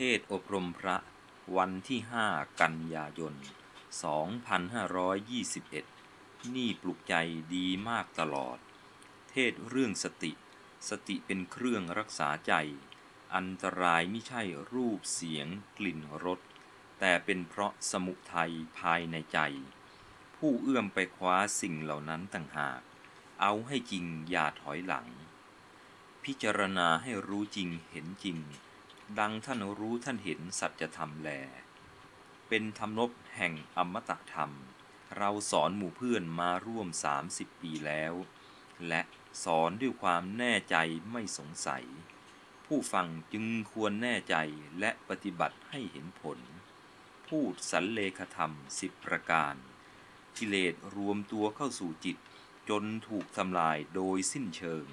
เทศอบรมพระวันที่ 5 กันยายน 2521 นี่ปลุกใจดีมากตลอด เทศเรื่องสติ สติเป็นเครื่องรักษาใจ อันตรายไม่ใช่รูปเสียงกลิ่นรส แต่เป็นเพราะสมุทัยภายในใจ ผู้เอื้อมไปคว้าสิ่งเหล่านั้นต่างหาก เอาให้จริงอย่าถอยหลัง พิจารณาให้รู้จริงเห็นจริง ดังท่านรู้ท่านเห็นสัจธรรมแล เป็นธรรมนบแห่งอมตะธรรม เราสอนหมู่เพื่อนมาร่วม 30 ปีแล้ว และสอนด้วยความแน่ใจไม่สงสัย ผู้ฟังจึงควรแน่ใจและปฏิบัติให้เห็นผล พูดสันเลขธรรมสิบประการ กิเลสรวมตัวเข้าสู่จิต จนถูกทำลายโดยสิ้นเชิง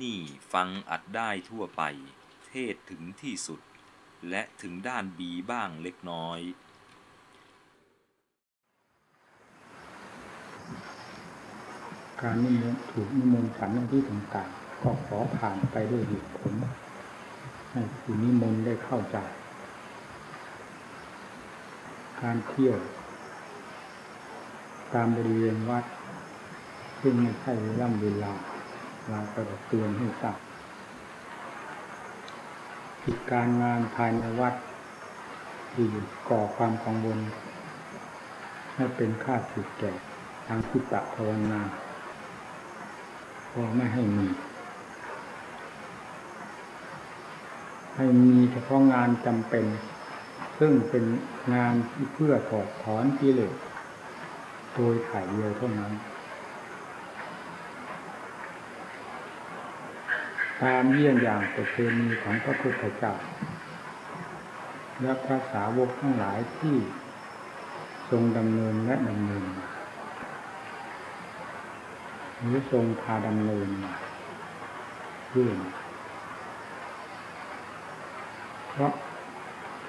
นี่ฟังอัดได้ทั่วไป ศถึงที่สุด และถึงด้านบีบ้างเล็กน้อย การนิมนต์ถูกนิมนต์ฉันในที่ต่างๆก็ขอผ่านไปด้วยเหตุผลให้ผู้นิมนต์ได้เข้าใจ การเที่ยว ตามบริเวณวัดซึ่งไม่ใช่เวล่ำเวลาเราก็จะเตือนให้ทราบ กิจการงานภายในวัดที่ก่อความกังวลให้เป็นค่าสึกแก่ทางคิตะภาวนาก็ไม่ให้มี ให้มีเฉพาะงานจำเป็น ซึ่งเป็นงานที่เพื่อถอดถอนกิเลสโดยถ่ายเดียวเท่านั้น ตามเยี่ยงอย่างประเพณีของพระพุทธเจ้าและพระสาวกทั้งหลายที่ทรงดำเนินและดำเนินมาหรือทรงพาดำเนินมาเรื่องเพราะ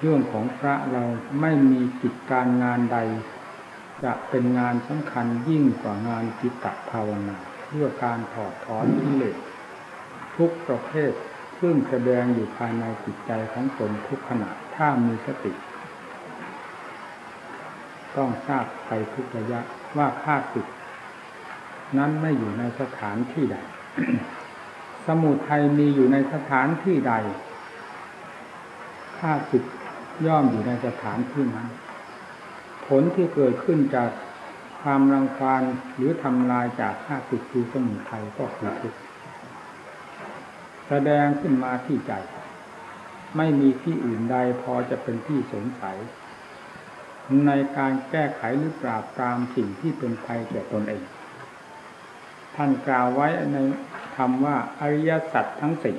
เรื่องของพระเราไม่มีกิจการงานใด จะเป็นงานสำคัญยิ่งกว่างานจิตตภาวนา เพื่อการถอดถอนกิเลส ทุกประเภทซึ่งแสดงอยู่ภายในจิตใจของตนทุกขณะถ้ามีสติ ต้องทราบไปทุกระยะว่าค่าศึกนั้นไม่อยู่ในสถานที่ใด สมุทัยมีอยู่ในสถานที่ใดค่าศึกย่อมอยู่ในสถานที่นั้น ผลที่เกิดขึ้นจากความรังควานหรือทำลายจากค่าศึกคือสมุทัยก็คือทุกข์ แสดงขึ้นมาที่ใจ ไม่มีที่อื่นใดพอจะเป็นที่สงสัย ในการแก้ไขหรือปราบปรามสิ่งที่เป็นภัยแก่ตนเอง ท่านกล่าวไว้ในคำว่าอริยสัจทั้งสี่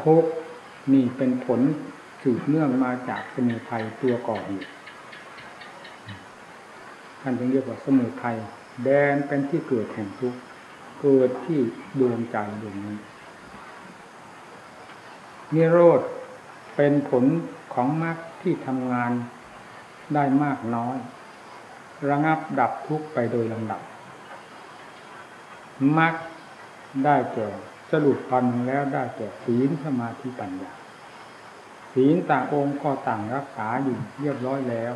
ทุกนี่เป็นผลสืบเนื่องมาจากสมุทัยตัวก่อเหตุท่านจึงเรียกว่าสมุทัยแดนเป็นที่เกิดแห่งทุกข์ เกิดที่ดวงใจดวงนี้นิโรธเป็นผลของมรรคที่ทำงานได้มากน้อย ระงับดับทุกข์ไปโดยลำดับมรรคได้แก่สรุปพันแล้วได้แก่ศีลสมาธิปัญญาศีลต่างองค์ก็ต่างรักษาอยู่เรียบร้อยแล้ว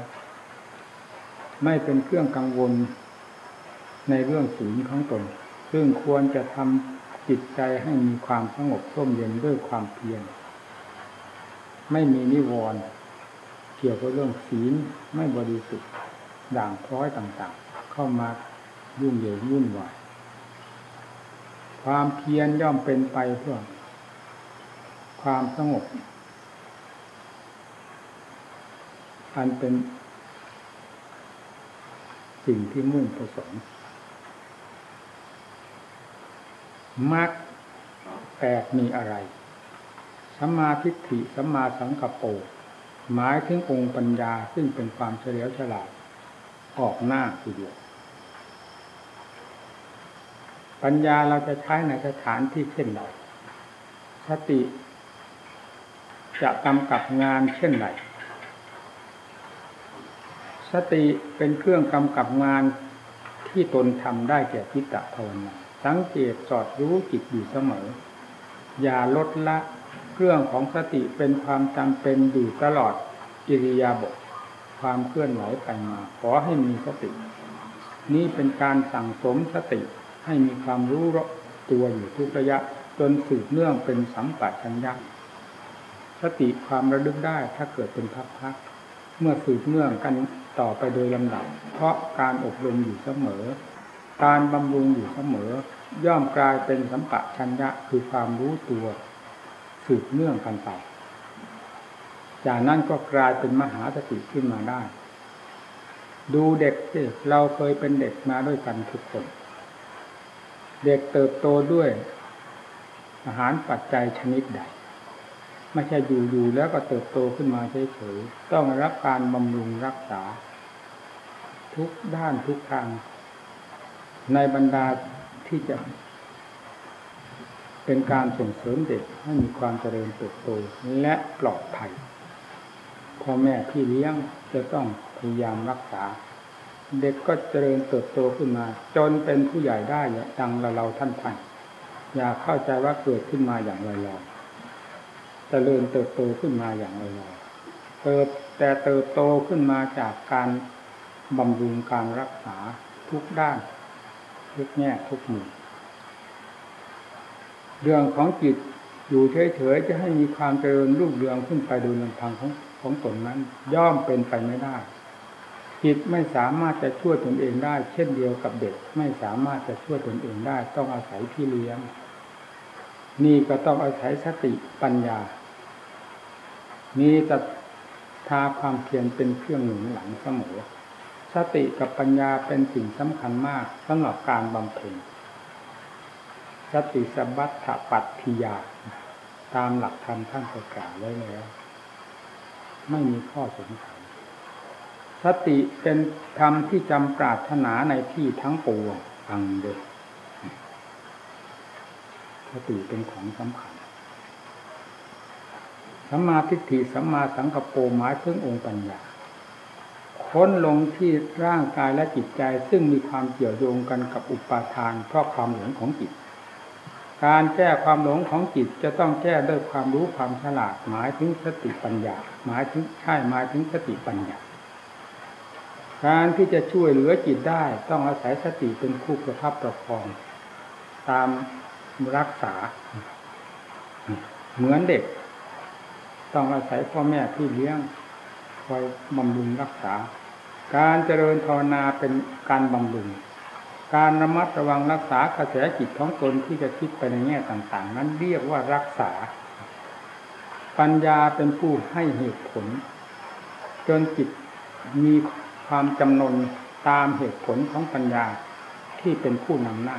ไม่เป็นเครื่องกังวลในเรื่องศีลของตน ซึ่งควรจะทำจิตใจให้มีความสงบร่มเย็นด้วยความเพียรไม่มีนิวรณ์เกี่ยวกับเรื่องศีลไม่บริสุทธิ์ด่างพร้อยต่างๆ เข้ามายุ่งเหยิงวุ่นวายความเพียรย่อมเป็นไปเพื่อความสงบ อันเป็นสิ่งที่มุ่งประสงค์ มรรคแปดมีอะไรสัมมาทิฏฐิสัมมาสังกัปโปหมายถึงองค์ปัญญาซึ่งเป็นความเฉลียวฉลาด ออกหน้าทีเดียวปัญญาเราจะใช้ในสถานที่เช่นไรสติจะกำกับงานเช่นไรสติเป็นเครื่องกำกับงานที่ตนทำได้แก่พิตะภาวนา สังเกตสอดรู้จิตอยู่เสมอ อย่าลดละเครื่องของสติเป็นความจำเป็นอยู่ตลอดอิริยาบถความเคลื่อนไหวไปมา ขอให้มีสติ นี่เป็นการสั่งสมสติให้มีความรู้ตัวอยู่ทุกระยะ จนสืบเนื่องเป็นสัมปัชัญญะสติความระลึกได้ถ้าเกิดเป็นพักๆเมื่อสืบเนื่องกันต่อไปโดยลำดับ เพราะการอบรมอยู่เสมอ การบำรุงอยู่เสมอย่อมกลายเป็นสัมปะชัญญะคือความรู้ตัวสืบเนื่องกันไป จากนั้นก็กลายเป็นมหาสติขึ้นมาได้ ดูเด็กสิเราเคยเป็นเด็กมาด้วยกันทุกคน เด็กเติบโตด้วย อาหารปัจจัยชนิดใด ไม่ใช่อยู่ๆแล้วก็เติบโตขึ้นมาเฉยๆต้องรับการบำรุงรักษา ทุกด้านทุกทาง ในบรรดาที่จะ เป็นการส่งเสริมเด็กให้มีความเจริญเติบโตและปลอดภัยพ่อแม่พี่เลี้ยงจะต้องพยายามรักษา เด็กก็เจริญเติบโตขึ้นมา จนเป็นผู้ใหญ่ได้ดังเราเราท่านท่านอย่าเข้าใจว่าเกิดขึ้นมาอย่างลอยๆเจริญเติบโตขึ้นมาอย่างลอยๆเติบแต่เติบโตขึ้นมาจากการบำรุงการรักษาทุกด้าน ทุกแง่ทุกมุมเรื่องของจิตอยู่เฉยๆจะให้มีความเจริญรุ่งเรืองขึ้นไปโดยลำพังของของตนนั้น ย่อมเป็นไปไม่ได้ จิตไม่สามารถจะช่วยตนเองได้ เช่นเดียวกับเด็ก ไม่สามารถจะช่วยตนเองได้ ต้องอาศัยพี่เลี้ยง นี่ก็ต้องอาศัยสติปัญญามีแต่ทาความเพียรเป็นเครื่องหนุนหลังเสมอ สติกับปัญญาเป็นสิ่งสำคัญมากสำหรับการบำเพ็ญสติสบัตถปัตติยา ตามหลักธรรมท่านประกาศไว้แล้วไม่มีข้อสงสัยสติเป็นธรรมที่จำปรารถนาในที่ทั้งปวงฟังเดสติเป็นของสำคัญสัมมาทิฏฐิสัมมาสังกปรหมายถึงองค์ปัญญา ค้นลงที่ร่างกายและจิตใจ ซึ่งมีความเกี่ยวโยงกันกับอุปาทานเพราะความหลงของจิต การแก้ความหลงของจิตจะต้องแก้ด้วยความรู้ความฉลาดหมายถึงสติปัญญา หมายถึงใช่หมายถึงสติปัญญา การที่จะช่วยเหลือจิตได้ต้องอาศัยสติเป็นคู่ประทับประคอง ตามรักษา เหมือนเด็ก ต้องอาศัยพ่อแม่พี่เลี้ยง อยบำรุงรักษา การเจริญภาวนาเป็นการบำรุง การระมัดระวังรักษากระแสจิตของตนที่จะคิดไปในแง่ต่าง ๆ นั้นเรียกว่ารักษา ปัญญาเป็นผู้ให้เหตุผล จนจิตมีความจำนนตามเหตุผลของปัญญาที่เป็นผู้นำหน้า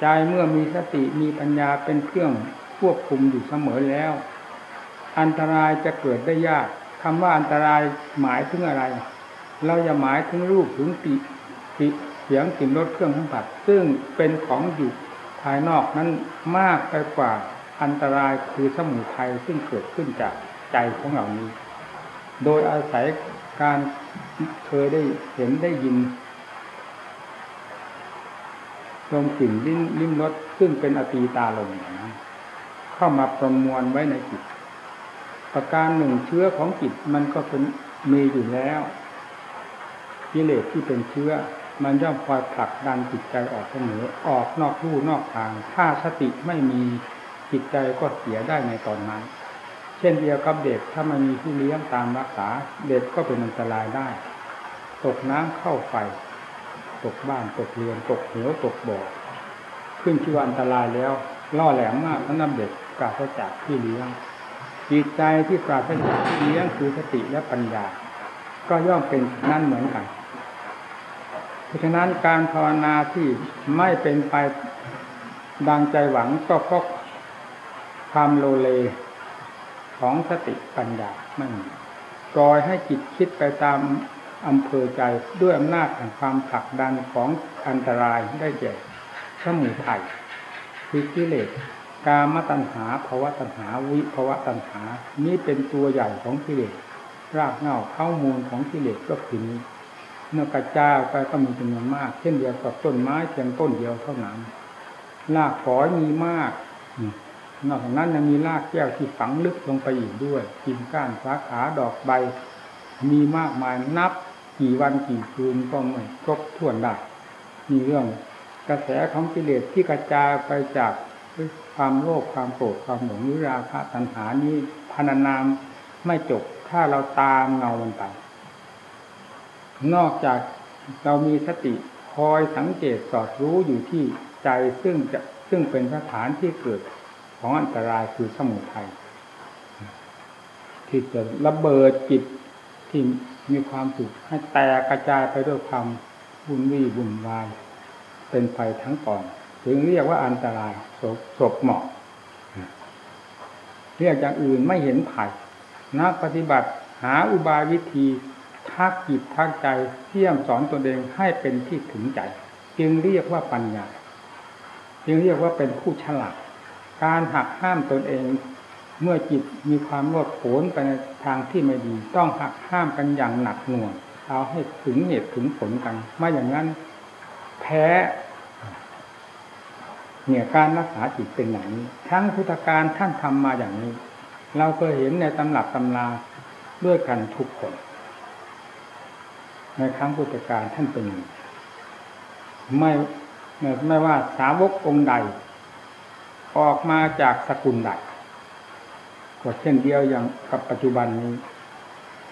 ใจเมื่อมีสติมีปัญญาเป็นเครื่องควบคุมอยู่เสมอแล้ว อันตรายจะเกิดได้ยาก คำว่าอันตรายหมายถึงอะไร เราจะหมายถึงรูปถึงติติเสียงกลิ่นรสเครื่องสัมผัสซึ่งเป็นของอยู่ภายนอกนั้นมากไปกว่าอันตรายคือสมุทัยซึ่งเกิดขึ้นจากใจของเหล่านี้ โดยอาศัยการเคยได้เห็นได้ยินลมกลิ่นลิ้นลิ้มรสซึ่งเป็นอตีตาลมเข้ามาประมวลไว้ในจิต ประการหนึ่งเชื้อของจิตมันก็เป็นมีอยู่แล้วกิเลสที่เป็นเชื้อ มันย่อมคอยผลักดันจิตใจออกเสมอออกนอกรูนอกทาง ถ้าสติไม่มีจิตใจก็เสียได้ในตอนนั้น เช่นเดียวกับเด็กถ้ามันมีที่เลี้ยงตามรักษา เด็กก็เป็นอันตรายได้ ตกน้ำเข้าไฟตกบ้านตกเรือนตกเหวตกบ่อขึ้นชื่อว่าอันตรายแล้วล่อแหลมมากเพราะนำเด็กปราศจากที่เลี้ยง จิตใจที่ปราศจากที่เลี้ยงคือสติและปัญญา ก็ย่อมเป็นนั่นเหมือนกัน เพราะฉะนั้นการภาวนาที่ไม่เป็นไปดังใจหวังก็เพราะความโลเลของสติปัญญาไม่มีปล่อยให้จิตคิดไปตามอำเภอใจด้วยอำนาจแห่งความผลักดันของอันตรายได้แก่สมุทัยคือกิเลส กามตัณหาภาวะตัณหาวิภาวะตัณหา นี้เป็นตัวใหญ่ของกิเลสรากเหง้าเข้ามูลของกิเลสก็คือนี้เมื่อกระจายไปก็มีจำนวนมาก เช่นเดียวกับต้นไม้เพียงต้นเดียวเท่านั้นรากฝอยมีมากนอกจากนั้นยังมีรากแก้วที่ฝังลึกลงไปอีกด้วยกิ่งก้านสาขาดอกใบ มีมากมายนับกี่วันกี่คืนก็ไม่ครบถ้วนได้มีเรื่องกระแสของกิเลสที่กระจายไปจาก ความโลภความโกรธความหลงวิราคะตัณหานี้พรรณนามไม่จบถ้าเราตามเงามันไปนอกจากเรามีสติคอยสังเกตสอดรู้อยู่ที่ใจซึ่งจะซึ่งเป็นสถานที่เกิดของอันตรายคือสมุทัยที่จะระเบิดจิตที่มีความสุขให้แตกกระจายไปด้วยความวุ่นวี่วุ่นวาย เป็นภัยทั้งก่อน ถึงเรียกว่าอันตราย ศพศพเหมาะเรียกอย่างอื่นไม่เห็นภัยนักปฏิบัติหาอุบายวิธีทักจิตทักใจเที่ยมสอนตนเองให้เป็นที่ถึงใจ จึงเรียกว่าปัญญา จึงเรียกว่าเป็นผู้ฉลาด การหักห้ามตนเอง เมื่อจิตมีความโลดโผนไปในทางที่ไม่ดี ต้องหักห้ามกันอย่างหนักหน่วงเอาให้ถึงเหตุถึงผลกันไม่อย่างนั้น แพ้ เนี่ยการรักษาจิตเป็นอย่างนี้ ทั้งพุทธการท่านทำมาอย่างนี้ เราเคยเห็นในตำรับตำราด้วยกันทุกคน ในครั้งพุทธการท่านเป็นอย่ไม่ไม่ว่าสาวกองค์ใด ออกมาจากสกุลใดก็เช่นเดียวอย่างกับปัจจุบันนี้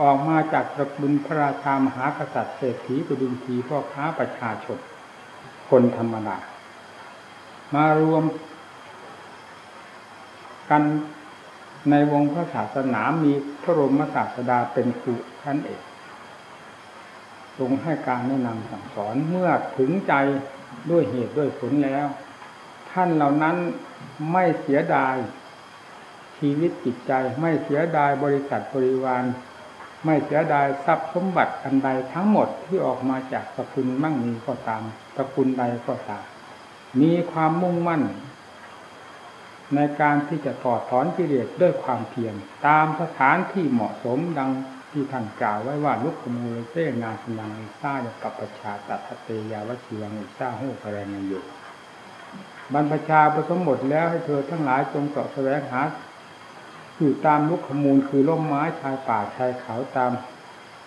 ออกมาจากตระกูลพระราชามหากษัตริย์เศรษฐีประดุมทีพ่อค้าประชาชน คนธรรมดา มารวมกันในวงพระศาสนามีพระรมศาสดาเป็นครูท่านเอกทรงให้การแนะนำสั่งสอนเมื่อถึงใจด้วยเหตุด้วยผลแล้ว ท่านเหล่านั้นไม่เสียดาย ชีวิตจิตใจไม่เสียดายบริษัทบริวาร ไม่เสียดายทรัพย์สมบัติอันใดทั้งหมดที่ออกมาจากสกุลมั่งมีก็ตามสกุลใดก็ตาม มีความมุ่งมั่น ในการที่จะถอดถอนกิเลสด้วยความเพียรตามสถานที่เหมาะสมดังที่ท่านกล่าวไว้ว่าลุกขมูลเซนาสนังอิซ่ากับประชาตัตเตยาวชีวังอิซ่าหูกระแนอยู่บรรพชาประสมบทแล้วให้เธอทั้งหลายจงเสาะแสวงหาอยู่ตามลุกขมูลคือร่มไม้ชายป่าชายเขาตาม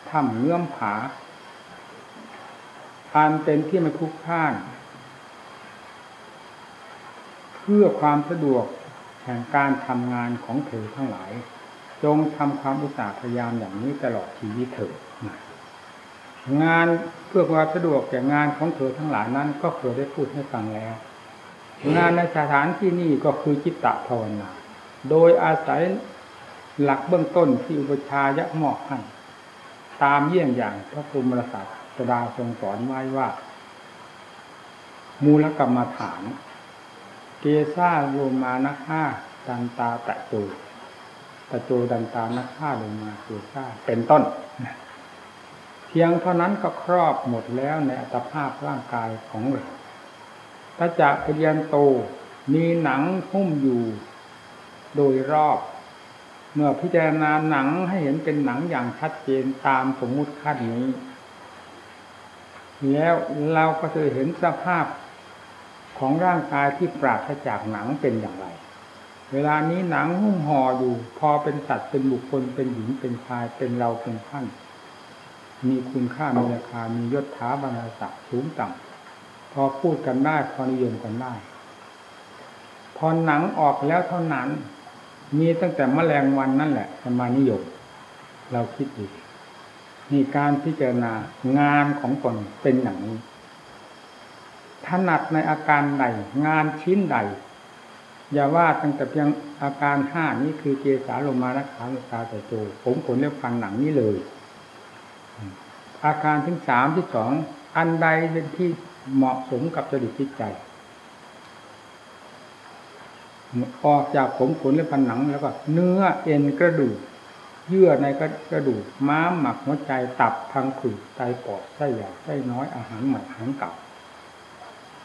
ถ้ำเงื่อมผาอันเป็นที่ไม่คุกข้าน พื่อความสะดวกแห่งการทำงานของเธอทั้งหลาย จงทำความอุตสาห์พยายามอย่างนี้ตลอดชีวิตเถิดงานเพื่อความสะดวกแก่งานของเธอทั้งหลายนั้น ก็เคยได้พูดให้ฟังแล้ว งานในสถานที่นี้ก็คือจิตตะภาวนาโดยอาศัยหลักเบื้องต้นที่อุปชายะมอบให้ตามเยี่ยงอย่างพระพุทธศาสดาทรงสอนไว้ว่า มูลกรรมฐาน เกซาโลมานักฆ่าดันตาตะโจตะโจดันตานักฆ่าลงมาเกซาเป็นต้น เพียงเท่านั้นก็ครอบหมดแล้วในอัตภาพร่างกายของเราถ้าจะเปลี่ยนโตมีหนังหุ้มอยู่โดยรอบ เมื่อพิจารณาหนังให้เห็นเป็นหนังอย่างชัดเจนตามสมมุติขั้นนี้ แล้วเราก็จะเห็นสภาพ ของร่างกายที่ปราศจากหนังเป็นอย่างไร เวลานี้หนังหุ้มห่ออยู่ พอเป็นสัตว์เป็นบุคคลเป็นหญิงเป็นชายเป็นเราเป็นท่าน มีคุณค่ามีราคามียศถาบรรดาศักดิ์สูงต่ำพอพูดกันได้พอนิยมกันได้พอหนังออกแล้วเท่านั้น มีตั้งแต่มแมลงวันนั่นแหละมานิยมเราคิดดูนี่การพิจารณางานของตนเป็นอย่างนี้ ถนัดในอาการใดงานชิ้นใด อย่าว่าตั้งแต่เพียงอาการห้านี้คือเกสาลมานักขาตาแต่โจผมขนเล็บฟันหนังนี้เลย อาการที่สามที่สองอันใดเป็นที่เหมาะสมกับจริตจิตใจออกจากผมขนและพันหนังแล้วก็ เนื้อเอ็นกระดูกเยื่อในกระดูกม้ามหมักหัวใจตับพังผืดไตปอดไส้ใหญ่ไส้น้อยอาหารใหม่อาหารเก่า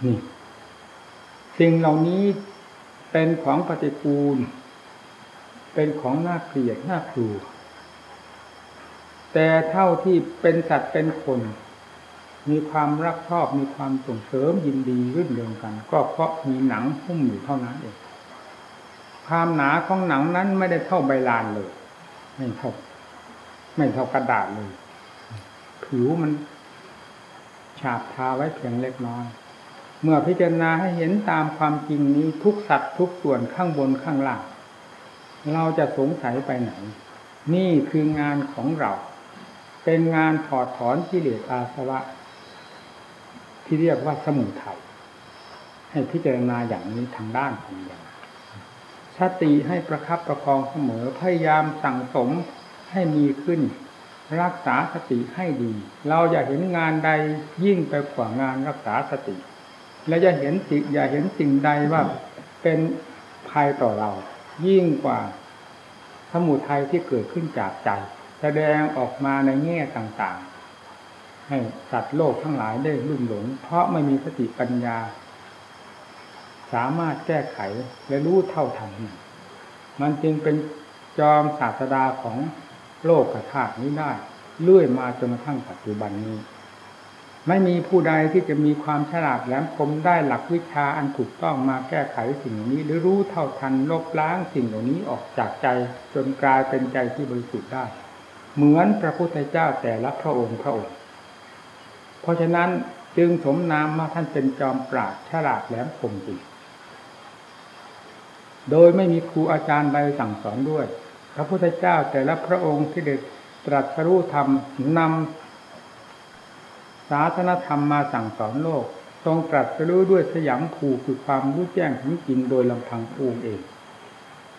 นี่สิ่งเหล่านี้เป็นของปฏิกูล เป็นของน่าเกลียดน่ากลัวแต่เท่าที่เป็นสัตว์เป็นคน มีความรักชอบมีความส่งเสริมยินดีรื่นเริงกัน ก็เพราะมีหนังหุ้มอยู่เท่านั้นเองความหนาของหนังนั้นไม่ได้เท่าใบลานเลย ไม่เท่าไม่เท่ากระดาษเลย ผิวมันฉาบทาไว้เพียงเล็กน้อย เมื่อพิจารณาให้เห็นตามความจริงนี้ทุกสัตว์ทุกส่วนข้างบนข้างล่าง เราจะสงสัยไปไหน นี่คืองานของเรา เป็นงานถอดถอนกิเลสอาสวะ ที่เรียกว่าสมุทัยให้พิจารณาอย่างนี้ทางด้านปัญญาสติให้ประคับประคองเสมอพยายามสั่งสมให้มีขึ้น รักษาสติให้ดี เราอย่าเห็นงานใดยิ่งไปกว่างานรักษาสติ และอย่าเห็นสิ่งอย่าเห็นสิ่งใดว่าเป็นภัยต่อเรา ยิ่งกว่าสมุทัยที่เกิดขึ้นจากใจ แสดงออกมาในแง่ต่างๆ ให้สัตว์โลกทั้งหลายได้ลุ่มหลง เพราะไม่มีสติปัญญา สามารถแก้ไขและรู้เท่าทันมันจึงเป็นจอมศาสดาของโลกกระถานี้ได้เลื่อยมาจนกระทั่งปัจจุบันนี้ ไม่มีผู้ใดที่จะมีความฉลาดแหลมคมได้หลักวิชาอันถูกต้องมาแก้ไขสิ่งนี้ หรือรู้เท่าทันลบล้างสิ่งเหล่านี้ออกจากใจจนกลายเป็นใจที่บริสุทธิ์ได้ เหมือนพระพุทธเจ้าแต่ละพระองค์พระองค์ เพราะฉะนั้นจึงสมนามว่าท่านเป็นจอมปราดฉลาดแหลมคมจริงโดยไม่มีครูอาจารย์ใดสั่งสอนด้วย พระพุทธเจ้าแต่ละพระองค์ที่เด็ดตรัสรู้ธรรมนำ ศาสนธรรมมาสั่งสอนโลก ทรงตรัสรู้ด้วยสยามภูคือความรู้แจ้งถึงจริงโดยลำพังอูงเอง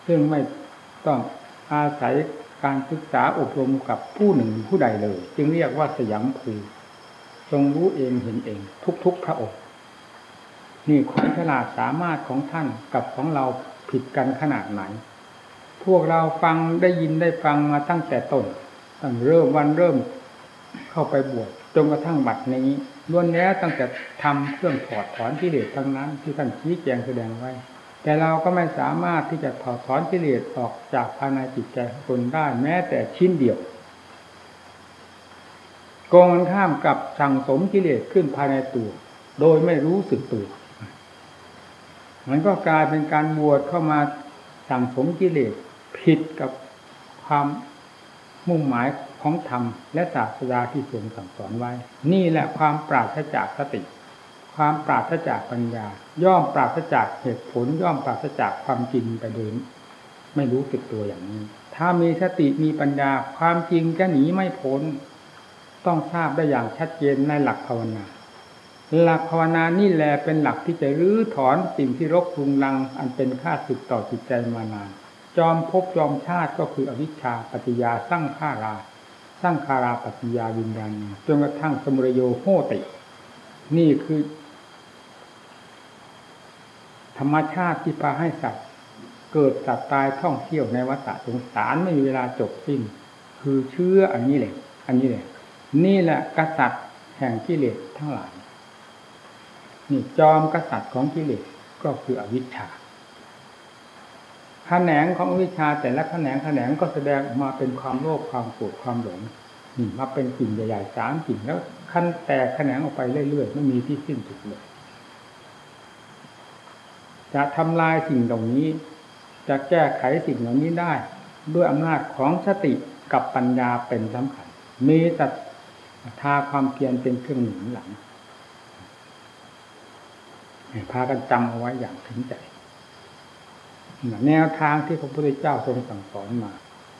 ซึ่งไม่ต้องอาศัยการศึกษาอบรมกับผู้หนึ่งผู้ใดเลย จึงเรียกว่าสยามภูทรงรู้เองเห็นเอง ทุกๆพระองค์นี่ความฉลาดสามารถของท่านกับของเราผิดกันขนาดไหน พวกเราฟังได้ยินได้ฟังมาตั้งแต่ต้นตั้งเริ่มวันเริ่มเข้าไปบวช จนกระทั่งบัดนี้ล้วนแล้วตั้งแต่ทำเครื่องถอดถอนกิเลสทั้งนั้น ที่ท่านชี้แจงแสดงไว้ แต่เราก็ไม่สามารถที่จะถอดถอนกิเลสออกจากภายในจิตใจของตนได้แม้แต่ชิ้นเดียวโกงกันข้ามกับสั่งสมกิเลสขึ้นภายในตัว โดยไม่รู้สึกตัวมันก็กลายเป็นการบวชเข้ามาสั่งสมกิเลสผิดกับความมุ่งหมาย ของธรรมและศาสดาที่ทรงสั่งสอนไว้ นี่แหละความปราศจากสติ ความปราศจากปัญญา ย่อมปราศจากเหตุผล ย่อมปราศจากความจริงไปโดยไม่รู้สึกตัวอย่างนี้ ถ้ามีสติมีปัญญาความจริงจะหนีไม่พ้น ต้องทราบได้อย่างชัดเจนในหลักภาวนา หลักภาวนานี่แหละเป็นหลักที่จะรื้อถอนสิ่งที่รกรุงรัง อันเป็นค่าสึกต่อจิตใจมานาน จอมภพจอมชาติก็คืออวิชชาปัจจยาสร้างข้ารา สร้างคาราปัจจยาวิญญาณจนกระทั่งสมุรโยโหติ นี่คือ ธรรมชาติที่พาให้สัตว์เกิดสัตว์ตายท่องเที่ยวในวัฏสงสารไม่มีเวลาจบสิ้น คือเชื่ออันนี้แหละ อันนี้แหละ นี่แหละกษัตริย์แห่งกิเลสทั้งหลาย นี่จอมกษัตริย์ของกิเลสก็คืออวิชชา แขนงของวิชาแต่ละแขนงแขนงก็แสดงมาเป็นความโลภความโกรธความหลงนี่มาเป็นกิ่งใหญ่ๆสามกิ่งแล้วขั้นแตกแขนงออกไปเรื่อยๆไม่มีที่สิ้นสุดเลยจะทำลายสิ่งเหล่านี้ จะแก้ไขสิ่งเหล่านี้ได้ ด้วยอำนาจของสติกับปัญญาเป็นสำคัญ มีแต่ทาความเพียรเป็นเครื่องหนุนหลังพากันจำเอาไว้อย่างถึงใจ แนวทางที่พระพุทธเจ้าทรงสั่งสอนมา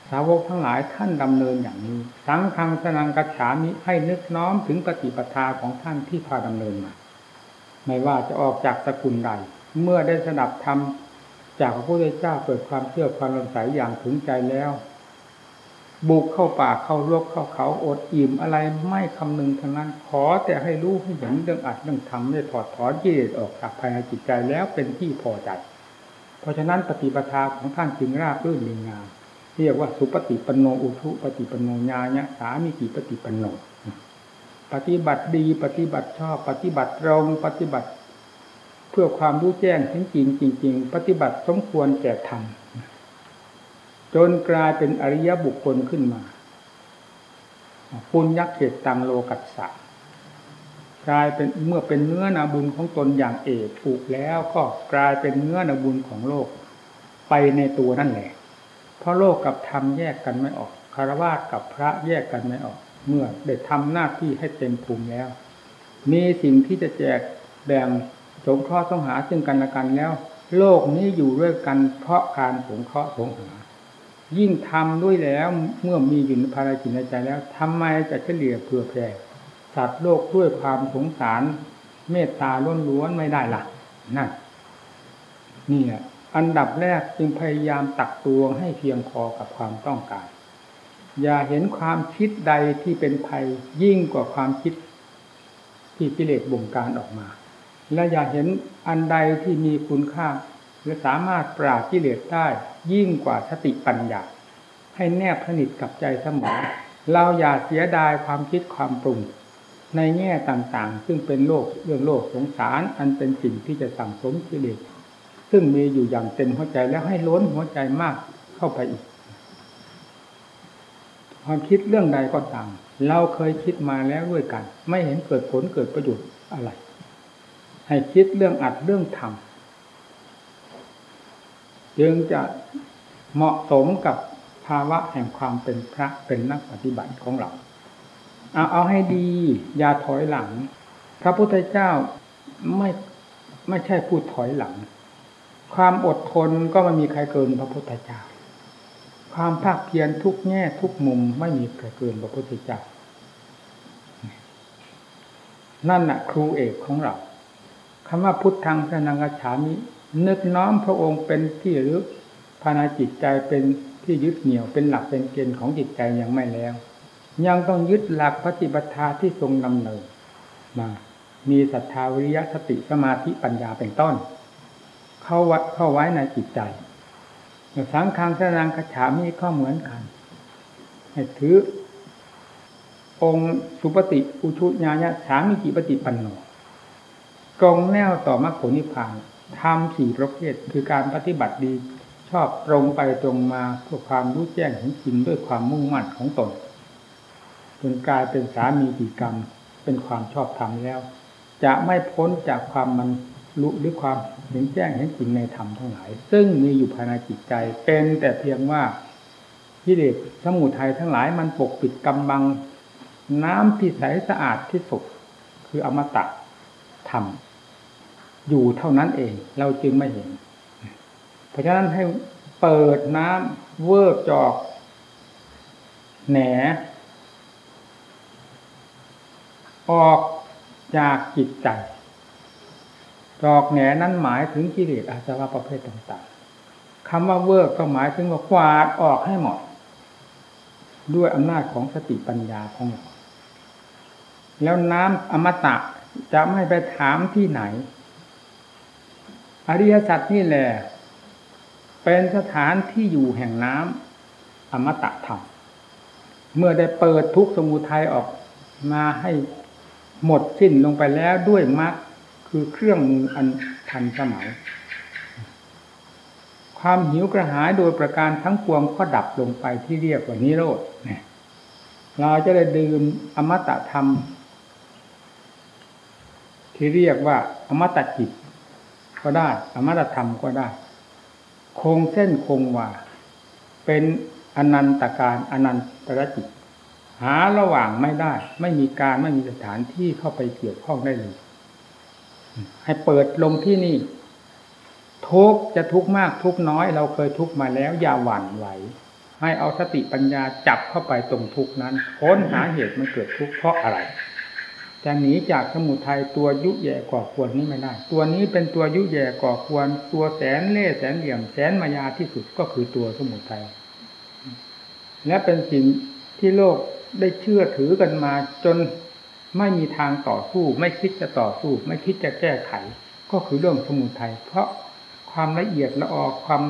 สาวกทั้งหลายท่านดำเนินอย่างนี้ สังฆังสนังกัจฉามิให้นึกน้อมถึงปฏิปทาของท่านที่พาดำเนินมา ไม่ว่าจะออกจากสกุลใด เมื่อได้สดับธรรมจากพระพุทธเจ้าเปิดความเชื่อความลำใสอย่างถึงใจแล้ว บุกเข้าป่าเข้ารกเข้าเขาอดอิ่มอะไรไม่คำนึงทั้งนั้นขอแต่ให้รู้ให้เห็นเรื่องอัดเรื่องทำได้ถอดถอนกิเลสออกจากภายในจิตใจแล้วเป็นที่พอใจ เพราะฉะนั้นปฏิปทาของท่านจึงราบรื่นดีงามเรียกว่าสุปฏิปันโนอุทุปฏิปันโนญาญะสามีกี่ปฏิปันโน ปฏิบัติดีปฏิบัติชอบ ปฏิบัติตรงปฏิบัติ เพื่อความรู้แจ้งจริงจริงจริงปฏิบัติสมควรแก่ธรรมจนกลายเป็นอริยบุคคลขึ้นมาปุญยักเขตตังโลกัสสะ กลายเป็นเมื่อเป็นเนื้อนาบุญของตนอย่างเอกถูกแล้วก็กลายเป็นเนื้อนาบุญของโลก ไปในตัวนั่นแหละ เพราะโลกกับธรรมแยกกันไม่ออกคารวะกับพระแยกกันไม่ออก เมื่อได้ทำหน้าที่ให้เต็มภูมิแล้ว มีสิ่งที่จะแจกแบ่งสงเคราะห์สงหาซึ่งกันและกันแล้ว โลกนี้อยู่ด้วยกันเพราะการสงเคราะห์สงหา ยิ่งทำด้วยแล้วเมื่อมีอยู่ในภารกิจในใจแล้วทำไมจะเฉลี่ยเผื่อแผ่ สัตว์โลกด้วยความสงสาร เมตตาล้วนๆไม่ได้ละ่ะนั่นนี่แหละอันดับแรกจึงพยายามตักตวงให้เพียงพอกับความต้องการ อย่าเห็นความคิดใดที่เป็นภัยยิ่งกว่าความคิด ที่กิเลสบงการออกมา และอย่าเห็นอันใดที่มีคุณค่าและสามารถปราบกิเลสได้ยิ่งกว่าสติปัญญา ให้แนบสนิทกับใจเสมอเราอย่าเสียดายความคิดความปรุง ในแง่ต่างๆ ซึ่งเป็นโลกเรื่องโลกสงสาร อันเป็นสิ่งที่จะสั่งสมกิเลสซึ่งมีอยู่อย่างเต็มหัวใจแล้วให้ล้นหัวใจมากเข้าไปอีก ความคิดเรื่องใดก็ตามเราเคยคิดมาแล้วด้วยกัน ไม่เห็นเกิดผลเกิดประโยชน์อะไร ให้คิดเรื่องอัดเรื่องทำจึงจะเหมาะสมกับภาวะแห่งความเป็นพระเป็นนักปฏิบัติของเรา เอาเอาให้ดี อย่าถอยหลัง พระพุทธเจ้าไม่ไม่ใช่พูดถอยหลัง ความอดทนก็ไม่มีใครเกินพระพุทธเจ้า ความภาคเพียรทุกแง่ทุกมุมไม่มีใครเกินพระพุทธเจ้า นั่นแหะครูเอกของเราคำว่าพุทธังสนังกฉามินึกน้อมพระองค์เป็นที่รึกภายในจิตใจเป็นที่ยึดเหนี่ยวเป็นหลักเป็นเกณฑ์ของจิตใจยังไม่แล้ว ยังต้องยึดหลักปฏิบัติที่ทรงนำเนินมา มีศรัทธาวิริยะสติสมาธิปัญญาเป็นต้น เข้าวัดเข้าไว้ในจิตใจสังฆังสนังกระฉามีก็เหมือนกันให้ถือ องค์สุปฏิอุชุญาญาฉามิจิปฏิปันโนตรงแนวต่อมรรคผลนิพพานทำสี่ประเภทคือการปฏิบัติดี ชอบตรงไปตรงมาเพื่อความรู้แจ้งเห็นจริงด้วยความมุ่งมั่นของตน จนกลายเป็นสามีกิกรรม เป็นความชอบธรรมแล้ว จะไม่พ้นจากความมันรู้หรือความเห็นแจ้งเห็นจริงในธรรมทั้งหลาย ซึ่งมีอยู่ภายในจิตใจ เป็นแต่เพียงว่ากิเลสสมุทัยทั้งหลายมันปกปิดกำบัง น้ำที่ใสสะอาดที่สุดคืออมตะธรรมอยู่เท่านั้นเอง เราจึงไม่เห็น เพราะฉะนั้นให้เปิดน้ำเวิกจอก แหน ออกจากจิตใจจอกแหนนั้นหมายถึงกิเลสอาสวะประเภทต่างๆคำว่าเวิร์กก็หมายถึงว่ากวาดออกให้หมดด้วยอำนาจของสติปัญญาของเรา แล้วน้ำอมตะจะไม่ไปถามที่ไหน อริยสัจนี่แหละ เป็นสถานที่อยู่แห่งน้ำอมตะธรรม เมื่อได้เปิดทุกสมุทัยออกมาให้ หมดสิ้นลงไปแล้วด้วยมรรคคือเครื่องมืออันทันสมัย ความหิวกระหายโดยประการทั้งปวงก็ดับลงไปที่เรียกว่านิโรธเนี่ยเราจะได้ดื่มอมตะธรรม ที่เรียกว่าอมตะจิตก็ได้ อมตะธรรมก็ได้ คงเส้นคงวาเป็นอนันตการอนันตรจิต หาระหว่างไม่ได้ ไม่มีการไม่มีสถานที่เข้าไปเกี่ยวข้องได้เลย ให้เปิดลงที่นี่ ทุกจะทุกมากทุกน้อย เราเคยทุกมาแล้ว อย่าหวั่นไหว ให้เอาสติปัญญาจับเข้าไปตรงทุกนั้นค้นหาเหตุมันเกิดทุกเพราะอะไรจะหนีจากสมุทัยตัวยุแย่ก่อควรนี้ไม่ได้ ตัวนี้เป็นตัวยุแย่ก่อควร ตัวแสนเล่แสนเหลี่ยมแสนมายาที่สุดก็คือตัวสมุทัยและเป็นสิ่งที่โลก ได้เชื่อถือกันมาจนไม่มีทางต่อสู้ ไม่คิดจะต่อสู้ ไม่คิดจะแก้ไข ก็คือเรื่องสมุทัยเพราะความละเอียดละออความ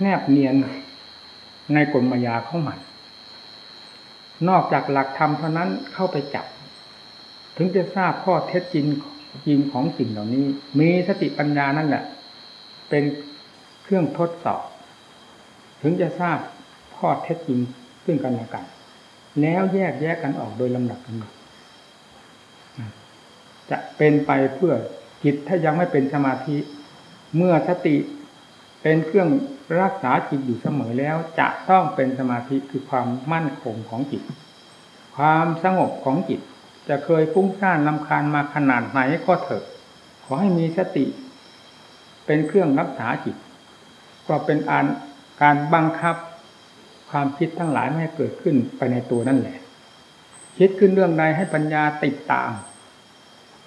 แนบเนียนในกลมายาของมันนอกจากหลักธรรมเท่านั้นเข้าไปจับ ถึงจะทราบข้อเท็จจริงจริงของสิ่งเหล่านี้ มีสติปัญญานั่นแหละ เป็นเครื่องทดสอบ ถึงจะทราบข้อเท็จจริงซึ่งกันและกัน แล้วแยกแยกกันออกโดยลำดับลำดับจะเป็นไปเพื่อจิตถ้ายังไม่เป็นสมาธิ เมื่อสติเป็นเครื่องรักษาจิตอยู่เสมอแล้ว จะต้องเป็นสมาธิคือความมั่นคงของจิต ความสงบของจิต จะเคยฟุ้งซ่านลำคาญมาขนาดไหนก็เถอะ ขอให้มีสติ เป็นเครื่องรักษาจิต ก็เป็นอันการบังคับ ความคิดทั้งหลายไม่ให้เกิดขึ้นไปในตัวนั่นแหละ คิดขึ้นเรื่องใดให้ปัญญาติดตาม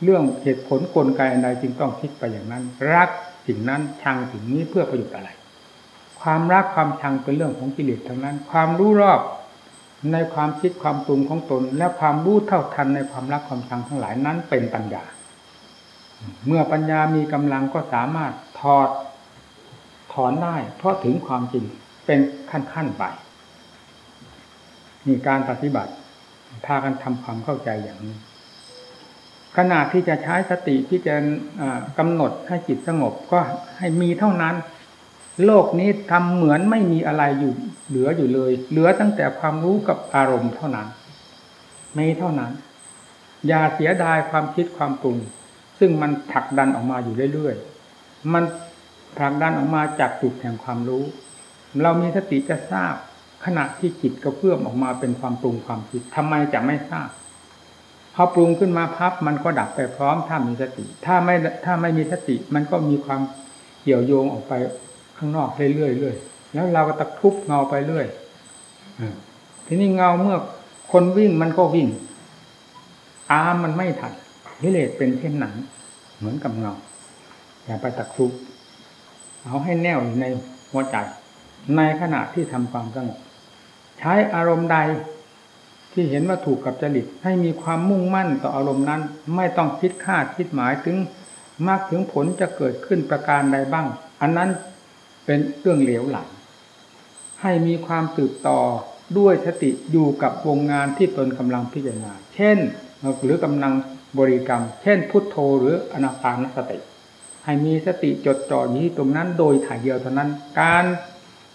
เรื่องเหตุผลกลไกใดจึงต้องคิดไปอย่างนั้น รักสิ่งนั้นชังสิ่งนี้เพื่อประโยชน์อะไร ความรักความชังเป็นเรื่องของกิเลสทั้งนั้น ความรู้รอบในความคิดความปรุงของตน และความรู้เท่าทันในความรักความชังทั้งหลายนั้นเป็นปัญญา เมื่อปัญญามีกำลังก็สามารถถอดถอนได้ เพราะถึงความจริงเป็นขั้นขั้นไป นี่การปฏิบัติ พากันทำความเข้าใจอย่างนี้ขณะที่จะใช้สติที่จะกำหนดให้จิตสงบก็ให้มีเท่านั้น โลกนี้ทำเหมือนไม่มีอะไรอยู่เหลืออยู่เลย เหลือตั้งแต่ความรู้กับอารมณ์เท่านั้นไม่เท่านั้น อย่าเสียดายความคิดความปรุง ซึ่งมันผลักดันออกมาอยู่เรื่อยๆมันผลักดันออกมาจากจุดแห่งความรู้ เรามีสติจะทราบ ขณะที่จิตกระเพื่อมออกมาเป็นความปรุงความคิดทำไมจะไม่ทราบพอปรุงขึ้นมาพับมันก็ดับไปพร้อมถ้ามีสติ ถ้าไม่ถ้าไม่มีสติ มันก็มีความเกี่ยวโยงออกไปข้างนอกเรื่อยๆเรื่อยแล้วเราก็ตะคุบเงาไปเรื่อยทีนี้เงาเมื่อคนวิ่งมันก็วิ่งตามมันไม่ทันกิเลสเป็นเช่นนั้นเหมือนกับเงาอย่าไปตะคุบเอาให้แน่วอยู่ในหัวใจในขณะที่ทำความสงบ ใช้อารมณ์ใด ที่เห็นว่าถูกกับจริตให้มีความมุ่งมั่นต่ออารมณ์นั้น ไม่ต้องคิดคาดคิดหมายถึงมากถึงผลจะเกิดขึ้นประการใดบ้าง อันนั้นเป็นเรื่องเหลวหลัง ให้มีความสืบต่อด้วยสติอยู่กับวงงานที่ตนกำลังพิจารณา เช่นหรือกำลังบริกรรม เช่น พุทโธหรืออนาปานสติ ให้มีสติจดจ่ออยู่ที่ตรงนั้นโดยถ่ายเดียวเท่านั้น การ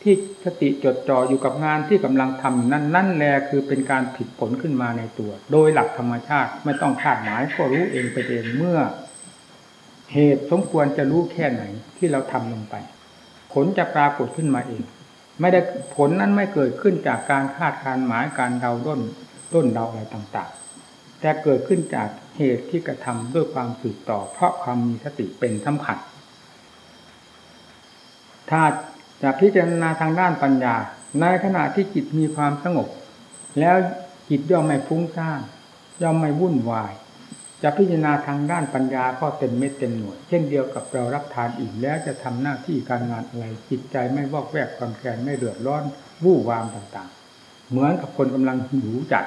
ที่สติจดจ่ออยู่กับงานที่กำลังทำนั่นนั่นแหละคือเป็นการผิดผลขึ้นมาในตัว โดยหลักธรรมชาติไม่ต้องคาดหมายก็รู้เองไปเองเมื่อ เหตุสมควรจะรู้แค่ไหนที่เราทำลงไป ผลจะปรากฏขึ้นมาเอง ไม่ได้ผลนั้นไม่เกิดขึ้นจากการคาดการหมายการเดาด้นต้นเดาอะไรต่างๆ แต่เกิดขึ้นจากเหตุที่กระทำด้วยความสืบต่อ เพราะความมีสติเป็นสำคัญถ้า จะพิจารณาทางด้านปัญญา ในขณะที่จิตมีความสงบ แล้วจิตย่อมไม่ฟุ้งซ่านย่อมไม่วุ่นวาย จะพิจารณาทางด้านปัญญาก็เต็มเม็ดเต็มหน่วย เช่นเดียวกับเรารับทานอีกแล้วจะทำหน้าที่การงานอะไรจิตใจไม่วอกแวกความแค้นไม่เดือดร้อนวู่วามต่างๆ เหมือนกับคนกำลังหิวจัด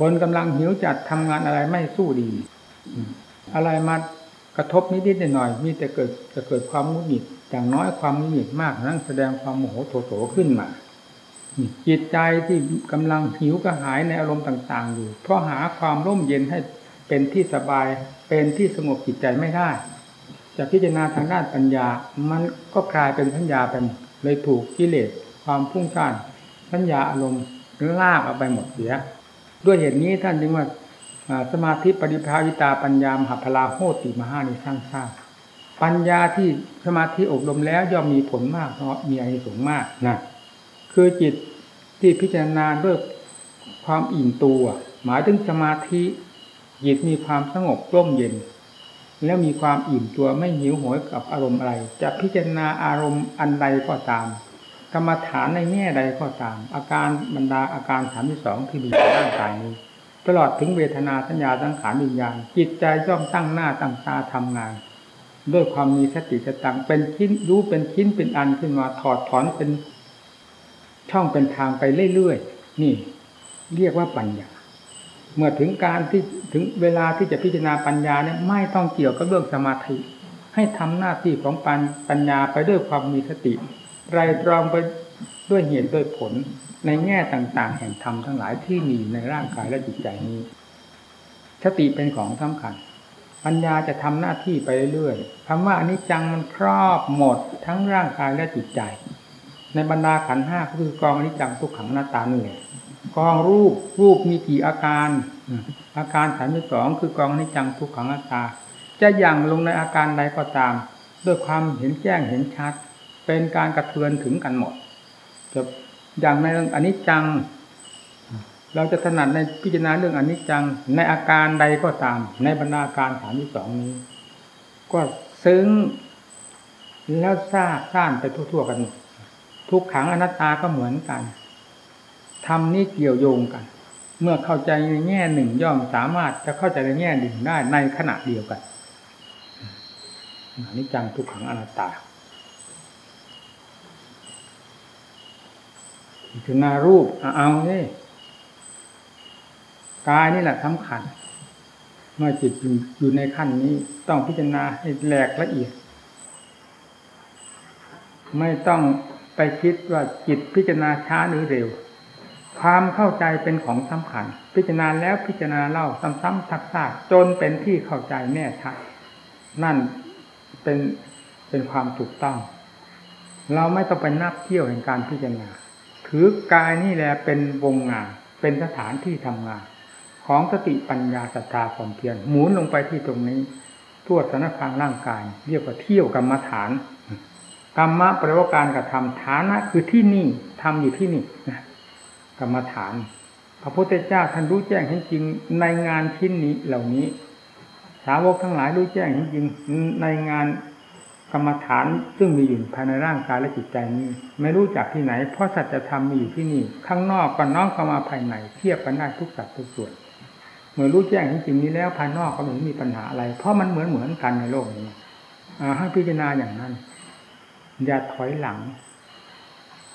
คนกำลังหิวจัดทำงานอะไรไม่สู้ดี อะไรมากระทบนิดๆหน่อยๆมีแต่เกิดจะเกิดความมุดหงิด อย่างน้อยความมุดหงิดมากนั้นแสดงความโมโหโถโถขึ้นมาจิตใจที่กำลังหิวกระหายในอารมณ์ต่าง ๆ อยู่ เพราะหาความร่มเย็นให้เป็นที่สบายเป็นที่สงบจิตใจไม่ได้จะพิจารณาทางด้านปัญญา มันก็กลายเป็นสัญญาไปเลยถูกกิเลสความพุ่งซ่านสัญญาอารมณ์ลากเอาไปหมดเสีย ด้วยเหตุนี้ท่านจึงว่าสมาธิปริภาวิตาปัญญามหาพลาโหติมหานิสร้างชาติ ปัญญาที่สมาธิอบรมแล้วย่อมมีผลมากเพราะมีอานิสงส์มากนะคือจิตที่พิจารณาด้วยความอิ่มตัว หมายถึงสมาธิจิตมีความสงบร่มเย็น แล้วมีความอิ่มตัวไม่หิวโหยกับอารมณ์อะไร จะพิจารณาอารมณ์อันใดก็ตาม กรรมฐานในแง่ใดก็ตาม อาการบรรดาอาการสามที่สองที่มีในร่างกายนี้ ตลอดถึงเวทนาสัญญาสังขารวิญญาณจิตใจย่อมตั้งหน้าตั้งตาทำงาน ด้วยความมีสติสตังเป็นชิ้นรู้เป็นชิ้นเป็นอันขึ้นมาถอดถอนเป็นช่องเป็นทางไปเรื่อยๆนี่เรียกว่าปัญญา เมื่อถึงการที่ถึงเวลาที่จะพิจารณาปัญญาเนี่ยไม่ต้องเกี่ยวกับเรื่องสมาธิ ให้ทำหน้าที่ของปัญปัญญาไปด้วยความมีสติไรตรองไปด้วยเหตุด้วยผลในแง่ต่างๆ แห่งธรรมทั้งหลายที่มีในร่างกายและจิตใจนี้ สติเป็นของสำคัญ ปัญญาจะทำหน้าที่ไปเรื่อยๆคำว่าอนิจจังมันครอบหมดทั้งร่างกายและจิตใจ ในบรรดาขันห้าก็คือกองอนิจจังทุกขังหน้าตาเนี่ยกองรูปรูปมีกี่อาการ อาการสามสองคือกองอนิจจังทุกขังหน้าตา จะย่างลงในอาการใดก็ตาม ด้วยความเห็นแจ้งเห็นชัด เป็นการกระเทือนถึงกันหมดจะอย่างในอนิจจัง เราจะถนัดในพิจารณาเรื่องอนิจจังในอาการใดก็ตาม ในบรรดาการสามที่สองนี้ ก็ซึ้งแล้วซาซ่านไปทั่วๆกัน ทุกขังอนัตตาก็เหมือนกันทำนี้เกี่ยวโยงกัน เมื่อเข้าใจในแง่หนึ่งย่อมสามารถจะเข้าใจในแง่หนึ่งได้ในขณะเดียวกันอนิจจังทุกขังอนัตตาพิจารณารูปเอาเนี่ กายนี่แหละสำคัญเมื่อจิตอยู่ในขั้นนี้ต้องพิจารณาให้แหลกละเอียด ไม่ต้องไปคิดว่าจิตพิจารณาช้าหรือเร็ว ความเข้าใจเป็นของสำคัญ พิจารณาแล้วพิจารณาเล่าซ้ำๆซักๆจนเป็นที่เข้าใจแน่ชัดนั่นเป็นเป็นความถูกต้อง เราไม่ต้องไปนับเที่ยวแห่งการพิจารณา ถือกายนี่แหละเป็นวงงาน เป็นสถานที่ทำงาน ของสติปัญญาศรัทธาความเพียรหมุนลงไปที่ตรงนี้ทั่วสารพางร่างกาย เรียกว่าเที่ยวกรรมฐาน กรรมะแปลว่าการกระทำฐานะคือที่นี่ทำอยู่ที่นี่นะกรรมฐาน พระพุทธเจ้าท่านรู้แจ้งจริงในงานชิ้นนี้เหล่านี้ สาวกทั้งหลายรู้แจ้งจริงในงานกรรมฐานซึ่งมีอยู่ภายในร่างกายและจิตใจนี้ ไม่รู้จักที่ไหน เพราะสัจธรรมมีอยู่ที่นี่ ข้างนอกก็น้องเข้ามาภายในเทียบกันได้ทุกสัดทุกส่วน เมื่อรู้แจ้งจริงนี้แล้วภายนอกก็ไม่มีปัญหาอะไร เพราะมันเหมือนเหมือนกันในโลกนี้ให้พิจารณาอย่างนั้น อย่าถอยหลัง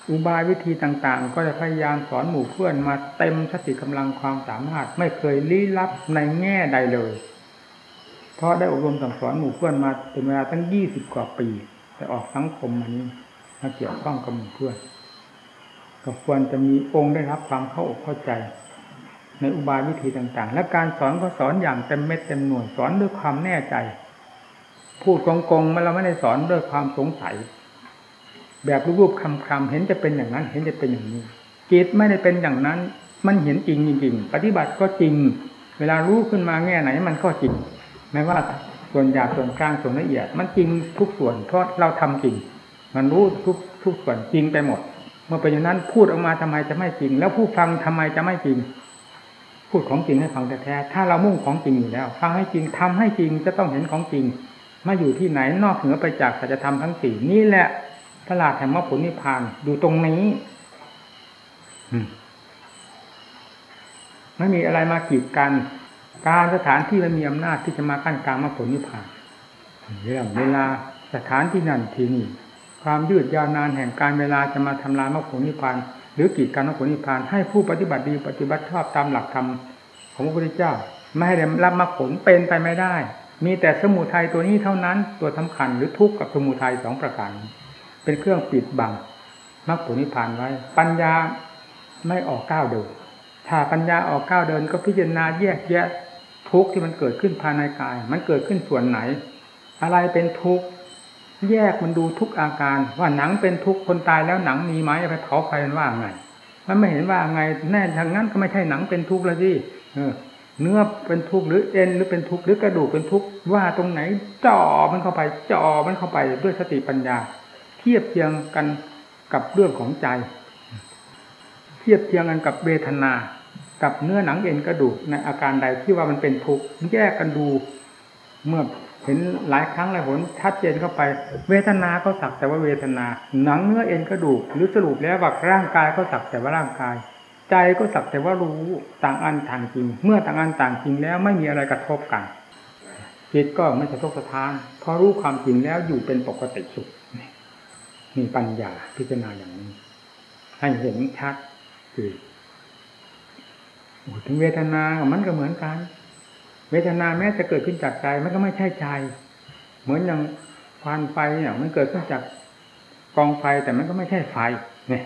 อุบายวิธีต่างๆ ก็จะพยายามสอนหมู่เพื่อนมาเต็มสติกำลังความสามารถไม่เคยลี้ลับในแง่ใดเลย เพราะได้อบรมสั่งสอนหมู่เพื่อนมาเป็นเวลาตั้งยี่สิบกว่าปี แต่ออกสังคมมานี้มาเกี่ยวข้องกับหมู่เพื่อนก็ควรจะมีองค์ได้รับความเข้าอกเข้าใจ ในอุบายวิธีต่างๆ และการสอนก็สอนอย่างเต็มเม็ดเต็มหน่วยสอนด้วยความแน่ใจ พูดกงๆมาเราไม่ได้สอนด้วยความสงสัย แบบรูปๆคำๆเห็นจะเป็นอย่างนั้น เห็นจะเป็นอย่างนี้จิตไม่ได้เป็นอย่างนั้น มันเห็นจริงจริงปฏิบัติก็จริง เวลารู้ขึ้นมาแง่ไหน มันก็จริงไม่ว่าส่วนหยาบส่วนกลางส่วนละเอียด มันจริงทุกส่วนเพราะเราทำจริง มันรู้ทุกทุกส่วนจริงไปหมด เมื่อเป็นอย่างนั้นพูดออกมาทำไมจะไม่จริง แล้วผู้ฟังทำไมจะไม่จริง พูดของจริงให้ฟังแท้ๆถ้าเรามุ่งของจริงอยู่แล้ว ฟังให้จริงทำให้จริงจะต้องเห็นของจริง มาอยู่ที่ไหนนอกเหนือไปจากสัจธรรมทั้งสี่นี่แหละตลาดแห่งมรรคผลนิพพานอยู่ตรงนี้ไม่มีอะไรมากีดกัน การสถานที่มันมีอำนาจที่จะมากั้นกลางมรรคผลนิพพานเรื่องเวลาสถานที่นั่นที่นี่ความยืดยาวนานแห่งการเวลาจะมาทำลายมรรคผลนิพพาน หรือกีดกันมรรคผลนิพพาน ให้ผู้ปฏิบัติดีปฏิบัติชอบตามหลักธรรมของพระพุทธเจ้า ไม่ให้ได้รับมรรคผลเป็นไปไม่ได้ มีแต่สมุทัยตัวนี้เท่านั้นตัวสำคัญหรือทุกข์กับสมุทัยสองประการเป็นเครื่องปิดบังมรรคผลนิพพานไว้ ปัญญาไม่ออกก้าวเดิน ถ้าปัญญาออกก้าวเดินก็พิจารณาแยกแยะทุกข์ที่มันเกิดขึ้นภายในกาย มันเกิดขึ้นส่วนไหน อะไรเป็นทุกข์ แยกมันดูทุกอาการว่าหนังเป็นทุกคนตายแล้วหนังมีไหมไปเผาไฟมันว่าไงมันไม่เห็นว่าไงแน่ทางนั้นก็ไม่ใช่หนังเป็นทุกข์แล้วสิเนื้อเป็นทุกข์หรือเอ็นหรือเป็นทุกข์หรือกระดูกเป็นทุกข์ว่าตรงไหนจ่อมันเข้าไปจ่อมันเข้าไปด้วยสติปัญญา เทียบเทียงกันกับเรื่องของใจ เทียบเทียงกันกับเวทนา กับเนื้อหนังเอ็นกระดูกในอาการใดที่ว่ามันเป็นทุกข์แยกกันดูเมื่อ เห็นหลายครั้งหลายหนชัดเจนเข้าไป เวทนาก็สักแต่ว่าเวทนา หนังเนื้อเอ็นกระดูก หรือสรุปแล้วว่าร่างกายก็สักแต่ว่าร่างกาย ใจก็สักแต่ว่ารู้ต่างอันต่างจริง เมื่อต่างอันต่างจริงแล้วไม่มีอะไรกระทบกันจิตก็ไม่สะทกสะท้านพอรู้ความจริงแล้วอยู่เป็นปกติสุขมีปัญญาพิจารณาอย่างนี้ ให้เห็นชัดคือถึงเวทนามันก็เหมือนกัน เวทนาแม้จะเกิดขึ้นจากใจมันก็ไม่ใช่ใจ เหมือนอย่างควันไฟเนี่ยมันเกิดขึ้นจากกองไฟแต่มันก็ไม่ใช่ไฟเนี่ย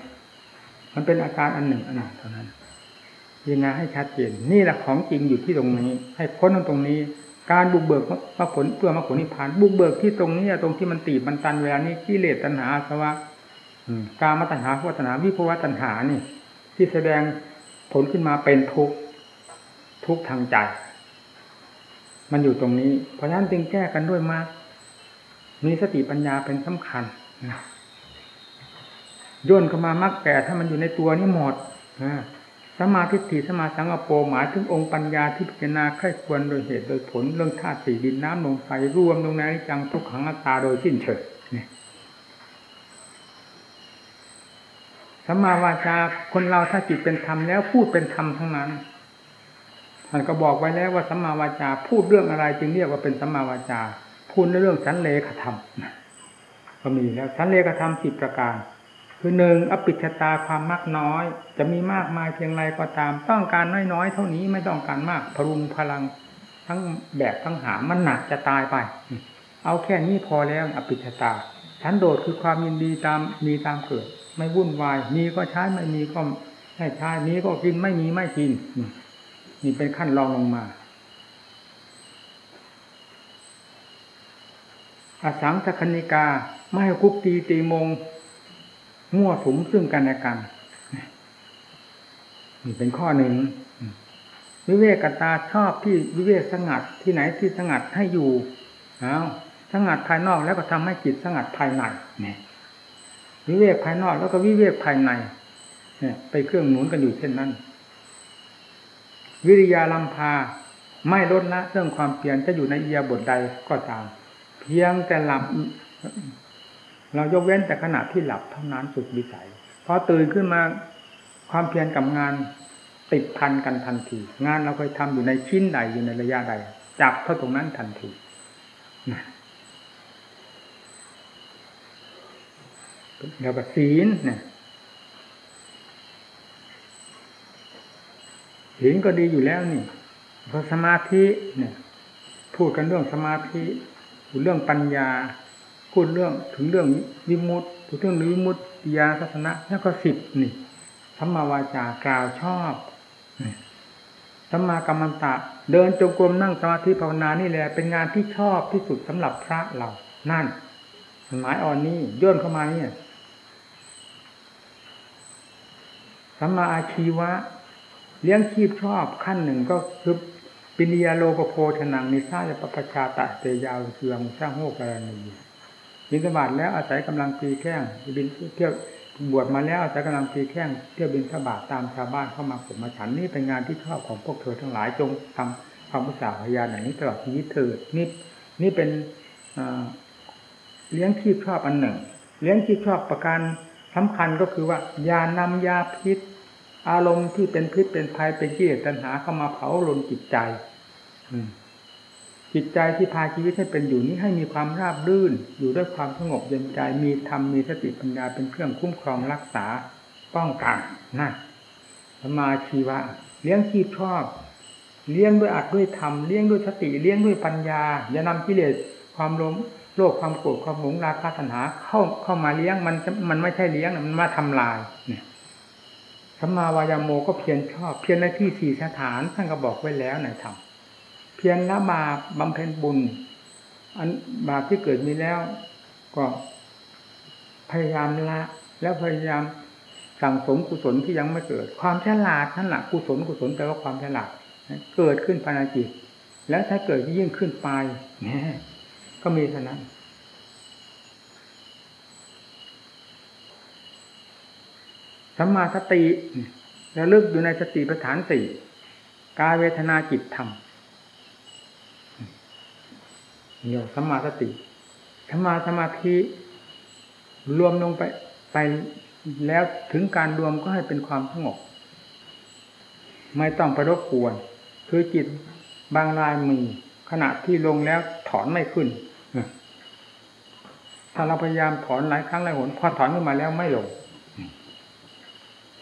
มันเป็นอาการอันหนึ่งอันหนึ่งเท่านั้นยินาให้ชัดเจนนี่แหละของจริงอยู่ที่ตรงนี้ ให้พ้นตรงนี้ การบุกเบิกมรรคผลเพื่อมรรคผลนิพพาน บุกเบิกที่ตรงนี้ตรงที่มันตีมันตันเวลานี้กิเลสตัณหาสวะการมาตัณหาพุทธนาวิภวตัณหานี่ ที่แสดงผลขึ้นมาเป็นทุกข์ทุกข์ทางใจ มันอยู่ตรงนี้ เพราะฉะนั้นจึงแก้กันด้วยมากมีสติปัญญาเป็นสำคัญนะย่นเข้ามามรรคแปดถ้ามันอยู่ในตัวนี่หมดนะสมาธิฏฐิสมาสังกปหมายถึงองค์ปัญญาที่พิจารณาไข้ควรโดยเหตุโดยผลเรื่องธาตุสี่ดินน้ำลมไฟรวมลงในนิจังทุกขังอัตตาโดยสิ้นเชิงนี่สัมมาวาจาคนเราถ้าจิตเป็นธรรมแล้วพูดเป็นธรรมทั้งนั้น ท่านก็บอกไว้แล้วว่าสัมมาวาจา พูดเรื่องอะไรจึงเรียกว่าเป็นสัมมาวาจา พูดในเรื่องสันเลขธรรมก็มีแล้วสันเลขธรรมสิบประการ คือหนึ่งอภิชตาความมากน้อย จะมีมากมายเพียงไรก็ตาม ต้องการน้อยๆเท่านี้ไม่ต้องการมากพรุงพลังทั้งแบบทั้งหามันหนักจะตายไป เอาแค่นี้พอแล้วอภิชตาฉันโดดคือความยินดีตามมีตามเกิด ไม่วุ่นวายมีก็ใช้ไม่มีก็ให้ใช้มีก็กินไม่มีไม่กิน นี่เป็นขั้นรองลงมา อาสังสคณิกาไม่ให้คุกตีตีมง มั่วสุมซึ่งกันและกันนี่เป็นข้อหนึ่งวิเวกตาชอบที่วิเวกสงัดที่ไหนที่สงัดให้อยู่เอาสงัดภายนอกแล้วก็ทำให้จิตสงัดภายในเนี่ยวิเวกภายนอกแล้วก็วิเวกภายในเนี่ยไปเครื่องหนุนกันอยู่เช่นนั้น วิริยาลัมพาไม่ลดละเรื่องความเพียรจะอยู่ในเอียบทใดก็ตาม เพียงแต่หลับ เรายกเว้นแต่ขณะที่หลับเท่านั้นสุดวิสัยพอตื่นขึ้นมาความเพียรกับงานติดพันกันทันที งานเราเคยทำอยู่ในชิ้นใดอยู่ในระยะใด จับเท่าตรงนั้นทันทีแล้วก็ศีลเนี่ย ศีลก็ดีอยู่แล้วนี่พอสมาธิเนี่ย พูดกันเรื่องสมาธิเรื่องปัญญา พูดเรื่องถึงเรื่องวิมุตติพูดเรื่องวิมุตติยาสัสนะแล้วก็สิบนี่สัมมาวาจากล่าวชอบสัมมากรรมันตะ เดินจงกรมนั่งสมาธิภาวนานี่แหละเป็นงานที่ชอบที่สุดสำหรับพระเรานั่นหมายอ่อนนี้ย่นเข้ามาเนี่ยสัมมาอาชีวะ เลี้ยงชีพชอบขั้นหนึ่งก็คือปิญญาโลกโพชนังนิสาจะปปชาตะเตยาวเสืองสร้างโหกรณีบินสบาทแล้วอาศัยกำลังปีแข้งบินเที่ยวบวชมาแล้วอาศัยกำลังปีแข้งเที่ยวบินสบาทตามชาวบ้านเข้ามาผมมาฉันนี่เป็นงานที่ชอบของพวกเธอทั้งหลายจงทำความมุสาพยานอย่างนี้ตลอดชีวิตเถิดนี่นี่เป็นเลี้ยงชีพชอบอันหนึ่ง เลี้ยงชีพชอบประการสำคัญก็คือว่า ยานำยาพิษ อารมณ์ที่เป็นพิษเป็นภัยเป็นกิเลสตัณหาเข้ามาเผาลนจิตใจอืจิตใจที่พาชีวิตให้เป็นอยู่นี้ให้มีความราบรื่น อยู่ด้วยความสงบเย็นใจ มีธรรมมีสติปัญญาเป็นเครื่องคุ้มครองรักษาป้องกันนั่นสมาชีวะ เลี้ยงชีพชอบ เลี้ยงด้วยอัดด้วยธรรมเลี้ยงด้วยสติเลี้ยงด้วยปัญญา อย่านำกิเลสความลมโลภความโกรธความหลงราคะตัณหาเข้าเข้ามาเลี้ยงมันมันไม่ใช่เลี้ยงมันมาทำลายเนี่ย สัมมาวายโมก็เพียรชอบ เพียรในที่สี่สถานท่านก็บอกไว้แล้วในธรรมพียรละบาปบำเพ็ญบุญ อันบาปที่เกิดมีแล้ว ก็พยายามละ แล้วพยายามสั่งสมกุศลที่ยังไม่เกิด ความฉลาดนั่นแหละกุศลกุศลแปลว่าความฉลาดเกิดขึ้นภายในจิต แล้วถ้าเกิดยิ่งขึ้นไปก็มีเท่านั้น สัมมาสติระลึกอยู่ในสติปัฏฐานสี่กายเวทนาจิตธรรมเียวสัมมาสติสัมาสมาธิรวมลงไปไปแล้วถึงการรวมก็ให้เป็นความสงบไม่ต้องไปรบกวน คือจิตบางรายมีขณะที่ลงแล้วถอนไม่ขึ้นถ้าเราพยายามถอนหลายครั้งหลายหนพอถอนขึ้นมาแล้วไม่ลง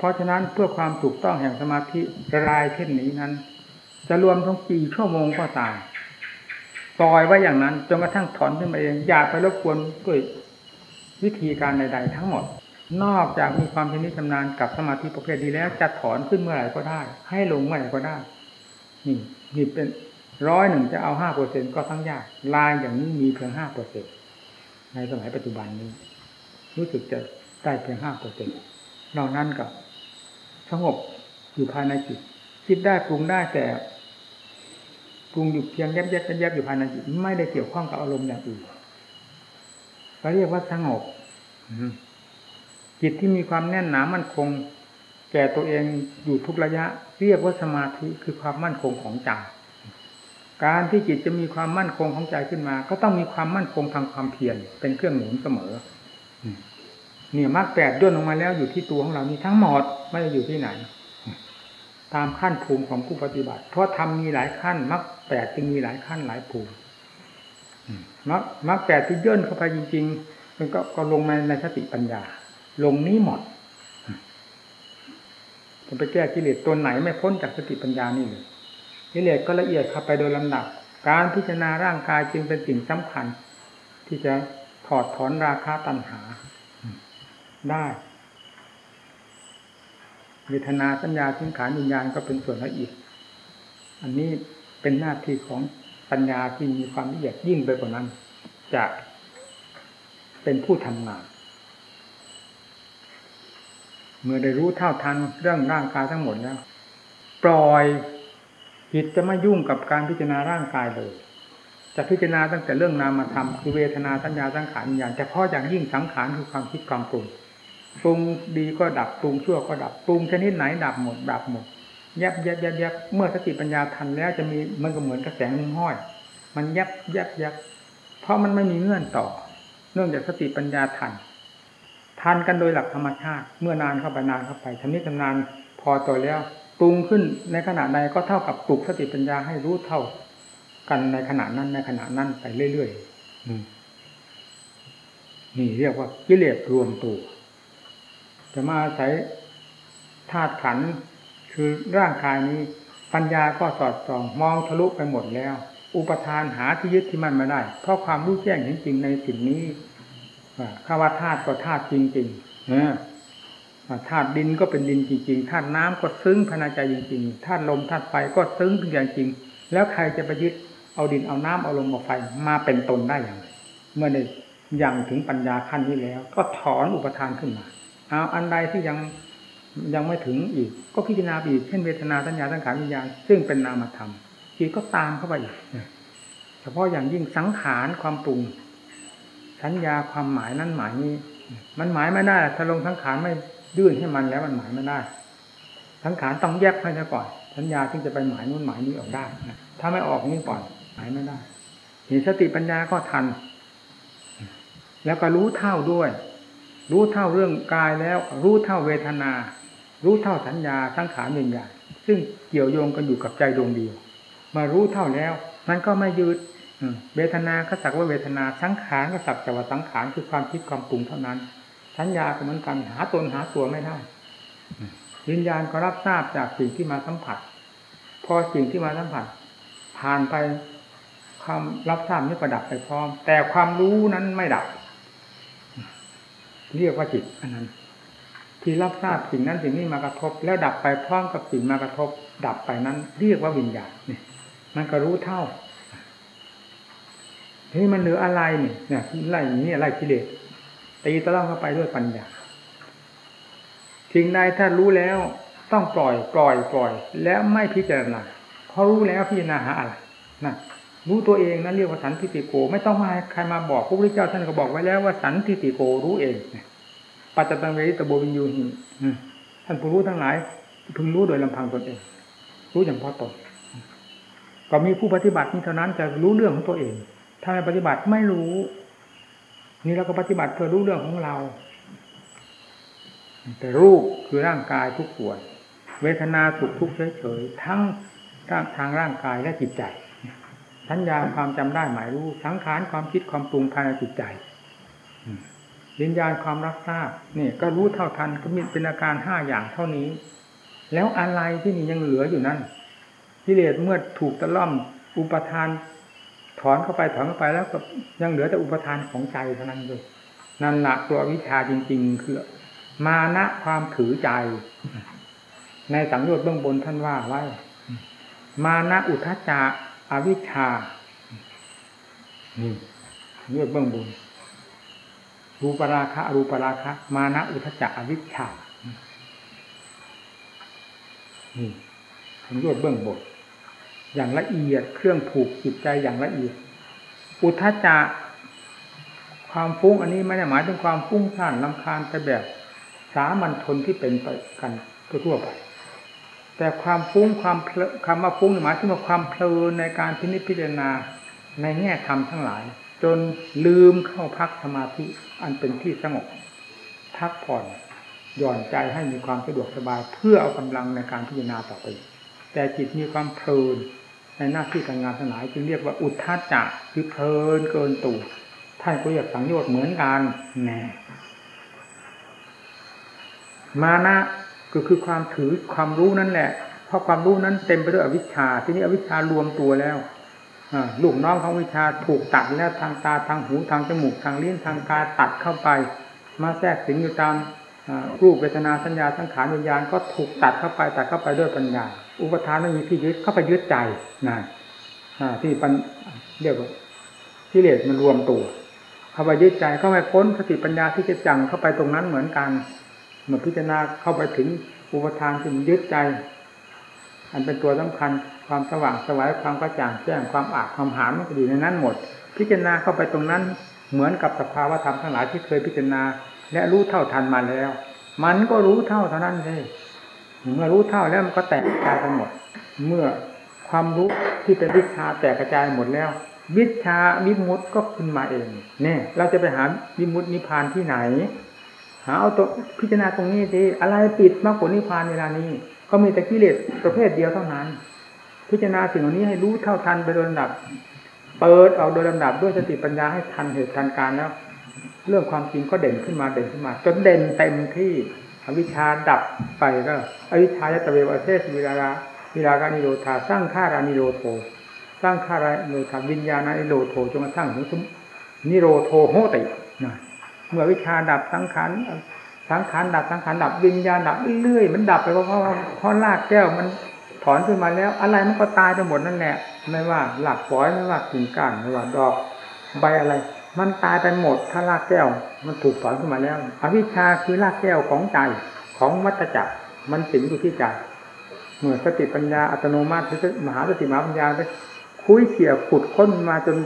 เพราะฉะนั้นเพื่อความถูกต้องแห่งสมาธิรายเช่นนี้นั้น จะรวมทั้งกี่ชั่วโมงก็ตามปล่อยไว้อย่างนั้นจนกระทั่งถอนขึ้นมาเองอย่าไปรบกวนด้วยวิธีการใด ๆ ทั้งหมด นอกจากมีความชำนิชำนาญกับสมาธิประเภทนี้แล้วจะถอนขึ้นเมื่อไหร่ก็ได้ ให้ลงเมื่อไหร่ก็ได้ นี่นี่เป็นร้อยหนึ่งจะเอาห้าเปอร์เซ็นก็ทั้งยากลายอย่างนี้มีเพียงห้าเปอร์เซ็นในสมัยปัจจุบันนี้ รู้สึกจะได้เพียงห้าเปอร์เซ็นนอกนั้นก็ สงบอยู่ภายในจิต คิดได้ปรุงได้แต่ปรุงอยู่เพียงแยบแยบแยบอยู่ภายในจิตไม่ได้เกี่ยวข้องกับอารมณ์อย่างอื่นก็เรียกว่าสงบจิตที่มีความแน่นหนามั่นคง แก่ตัวเองอยู่ทุกระยะ เรียกว่าสมาธิคือความมั่นคงของใจการที่จิตจะมีความมั่นคงของใจขึ้นมา ก็ต้องมีความมั่นคงทางความเพียรเป็นเครื่องหนุนเสมอ เนี่ยมรรคแปดย่นลงมาแล้วอยู่ที่ตัวของเรานี่ทั้งหมดไม่ได้อยู่ที่ไหน ตามขั้นภูมิของผู้ปฏิบัติ เพราะทำมีหลายขั้นมรรคแปดจึงมีหลายขั้นหลายภูมิมรรคมรรคแปดที่ย่นเข้าไปจริง ๆ มันก็ก็ลงในในสติปัญญา ลงนี้หมดจะไปแก้กิเลสตัวไหนไม่พ้นจากสติปัญญานี่เลยกิเลสก็ละเอียดเข้าไปโดยลำดับ การพิจารณาร่างกายจึงเป็นสิ่งสำคัญ ที่จะถอดถอนราคาตัณหา ได้ เวทนาสัญญาสังขารวิญญาณก็เป็นส่วนละเอียด อันนี้เป็นหน้าที่ของปัญญาที่มีความละเอียดยิ่งไปกว่านั้น จะเป็นผู้ทำงาน เมื่อได้รู้เท่าทันเรื่องร่างกายทั้งหมดแล้ว ปล่อยจิตจะไม่ยุ่งกับการพิจารณาร่างกายเลย จะพิจารณาตั้งแต่เรื่องนามธรรมคือเวทนาสัญญาสังขารอย่างแต่พาะอย่างยิ่งสังขารคือความคิดความปรุง ปรุงดีก็ดับปรุงชั่วก็ดับปรุงชนิดไหนดับหมดดับหมดแยบแยบแยบแยบเมื่อสติปัญญาทันแล้วจะมีมันก็เหมือนกระแสงห้อย มันแยบแยบแยบเพราะมันไม่มีเงื่อนต่อ เนื่องจากสติปัญญาทันทันกันโดยหลักธรรมชาติ เมื่อนานเข้าไปนานเข้าไปชำนิชำนาญพอต่อแล้วปรุงขึ้นในขณะใดก็เท่ากับปลุกสติปัญญาให้รู้เท่า กันในขณะนั้นในขณะนั้นไปเรื่อยๆนี่เรียกว่ากิเลสรวมตัว จะมาอาศัยธาตุขันคือร่างกายนี้ ปัญญาก็สอดส่องมองทะลุไปหมดแล้ว อุปทานหาที่ยึดที่มันมาได้ เพราะความรู้แจ้งเห็นจริงในสิ่งนี้คำว่าธาตุก็ธาตุจริงๆนะธาตุดินก็เป็นดินจริงๆธาตุน้ำก็ซึ้งภาใจจริงๆธาตุลมธาตุไฟก็ซึ้งเป็นอย่างจริง แล้วใครจะไปยึดเอาดินเอาน้ำเอาลมเอาไฟมาเป็นตนได้อย่างไรเมื่อได้ยังถึงปัญญาขั้นนี้แล้ว ก็ถอนอุปทานขึ้นมา เอาอันใดที่ยังยังไม่ถึงอีก ก็พิจารณาอีกเช่นเวทนาสัญญาสังขารวิญญาณซึ่งเป็นนามธรรมจิตก็ตามเข้าไปอีกเฉพาะอย่างยิ่งสังขารความปรุง สัญญาความหมายนั้นหมายนี้ มันหมายไม่ได้ถ้าลงสังขารไม่ยื่นให้มันแล้วมันหมายไม่ได้ สังขารต้องแยกให้ซะก่อน สัญญาถึงจะไปหมายนู่นหมายนี้ออกได้ถ้าไม่ออกนี่ก่อนหมายไม่ได้เห็นสติปัญญาก็ทัน แล้วก็รู้เท่าด้วย รู้เท่าเรื่องกายแล้ว รู้เท่าเวทนา รู้เท่าสัญญาสังขารวิญญาณซึ่งเกี่ยวโยงกันอยู่กับใจดวงเดียว มารู้เท่าแล้วมันก็ไม่ยืดเวทนาก็สักว่าเวทนาสังขารก็สักแต่ว่าสังขารคือความคิดความปรุงเท่านั้น สัญญาก็เหมือนกันหาตนหาตัวไม่ได้วิญญาณก็รับทราบจากสิ่งที่มาสัมผัส พอสิ่งที่มาสัมผัส ผ่านไปความรับทราบนี้ประดับไปพร้อม แต่ความรู้นั้นไม่ดับ เรียกว่าจิตอันนั้น ที่รับทราบสิ่งนั้นสิ่งนี้มากระทบ แล้วดับไปพร้อมกับสิ่งมากระทบ ดับไปนั้น เรียกว่าวิญญาณนี่มันก็รู้เท่าทีนี้มันเหลืออะไรเนี่ยเนี่ยไล่อย่างนี้ไล่กิเลสตีตะล่อมเข้าไปด้วยปัญญาสิ่งใดถ้ารู้แล้วต้องปล่อยปล่อยปล่อย แล้วไม่พิจารณาเพราะรู้แล้วพิจารณาหาอะไรนั่น รู้ตัวเองนั่นเรียกว่าสันทิติโก ไม่ต้องมาใครมาบอกพระพุทธเจ้าท่านก็บอกไว้แล้วว่าสันทิติโกรู้เองปัจจตังเวตโบวินยูหิท่านผู้รู้ทั้งหลายพึงรู้โดยลำพังตนเอง รู้อย่างพอตนก็มีผู้ปฏิบัตินี้เท่านั้นจะรู้เรื่องของตัวเอง ถ้าไม่ปฏิบัติไม่รู้ นี่เราก็ปฏิบัติเพื่อรู้เรื่องของเรา แต่รูปคือร่างกายทุกส่วน เวทนาสุขทุกข์เฉยๆทั้งทางร่างกายและจิตใจ สัญญาความจำได้หมายรู้ สังขารความคิดความปรุงภายในจิตใจวิญญาณความรับทราบนี่ก็รู้เท่าทันก็มีเป็นอาการห้าอย่างเท่านี้ แล้วอะไรที่นี่ยังเหลืออยู่นั่นกิเลสเมื่อถูกตะล่อมอุปทาน ถอนเข้าไปถอนเข้าไปแล้วก็ยังเหลือแต่อุปทานของใจเท่านั้นเลยนั่นแหละตัววิชาจริง ๆ คือ มานะความถือใจ ในสังโยชน์เบื้องบนท่านว่าไว้ มานะอุทจจะ อวิชชา นี่โยชน์เบื้องบนรูปราคะรูปราคะ มานะอุทจจะอวิชชา นี่สังโยชน์เบื้องบนอย่างละเอียดเครื่องผูกจิตใจอย่างละเอียด อุทจจะความฟุ้งอันนี้ไม่ได้หมายถึงความฟุ้งซ่านลำคาญแต่แบบสามัญชนที่เป็นไปกันทั่วไป แต่ความฟุ้งความคำว่าฟุ้งหมายถึงว่าความเพลินในการพินิจพิจารณาในแง่ธรรมทั้งหลาย จนลืมเข้าพักสมาธิอันเป็นที่สงบพักผ่อนหย่อนใจให้มีความสะดวกสบาย เพื่อเอากำลังในการพิจารณาต่อไป แต่จิตมีความเพลินในหน้าที่การงานทั้งหลายจึงเรียกว่าอุทธัจจะคือเพลินเกินตัวท่านก็เรียกสังโยชน์เหมือนกันแน่มานะ ก็คือความถือความรู้นั่นแหละ เพราะความรู้นั้นเต็มไปด้วยอวิชชา ที่นี้อวิชชารวมตัวแล้วลูกน้องของวิชาถูกตัดแล้วทางตาทางหูทางจมูกทางลิ้นทางกายตัดเข้าไป มาแทรกสิงอยู่ตามรูปเวทนาสัญญาสังขารวิญญาณก็ถูกตัดเข้าไปตัดเข้าไปด้วยปัญญา อุปทานไม่มีที่ยึดเข้าไปยึดใจนั่นที่ปัญเรียกว่าที่เลสมันรวมตัวเข้าไปยึดใจเข้าไปพ้นสติปัญญาที่จะจังเข้าไปตรงนั้นเหมือนกัน เมื่อพิจารณาเข้าไปถึงอุปทานที่มันยึดใจ อันเป็นตัวสำคัญความสว่างสวายความกระจ่างแจ้งความอาจความหามมันก็อยู่ในนั้นหมด พิจารณาเข้าไปตรงนั้นเหมือนกับสภาวะธรรมทั้งหลายที่เคยพิจารณา และรู้เท่าทันมาแล้ว มันก็รู้เท่าเท่านั้นเลยเมื่อรู้เท่าแล้วมันก็แตกกระจายไปหมด เมื่อความรู้ที่เป็นวิชาแตกกระจายหมดแล้ว วิชาวิมุตก็ขึ้นมาเองเนี่ยเราจะไปหาวิมุตนิพพานที่ไหน หาเอาตัวพิจารณาตรงนี้สิอะไรปิดมากกว่านิพพานเวลานี้ ก็มีแต่กิเลสประเภทเดียวเท่านั้น พิจารณาสิ่งเหล่านี้ให้รู้เท่าทันไปโดยลำดับ เปิดออกโดยลำดับด้วยสติปัญญาให้ทันเหตุทันการแล้ว เรื่องความจริงก็เด่นขึ้นมาเด่นขึ้นมา จนเด่นเต็มที่อวิชชาดับไปก็อวิชชายตะเววเทสวิราราวิราการนิโรธาสร้างฆารานิโรโทสร้างฆารานิโรธาวิญญาณนิโรโทจนกระทั่งถึงนิโรโทโหตินะ เมื่ออวิชชาดับสังขารสังขารดับสังขารดับวิญญาณดับเรื่อยๆมันดับไปเพราะเพราะเพราะลากแก้วมันถอนขึ้นมาแล้ว อะไรมันก็ตายไปหมดนั่นแหละไม่ว่าหลักฝอยไม่ว่ากิ่งก้านไม่ว่าดอกใบอะไร มันตายไปหมดถ้าลากแก้ว มันถูกถอนขึ้นมาแล้วอวิชาคือลากแก้วของใจของวัตจักรมันสิงอยู่ที่ใจเมื่อสติปัญญาอัตโนมัติมหาสติมหาปัญญาไปคุยเขี่ยขุดค้นมาจน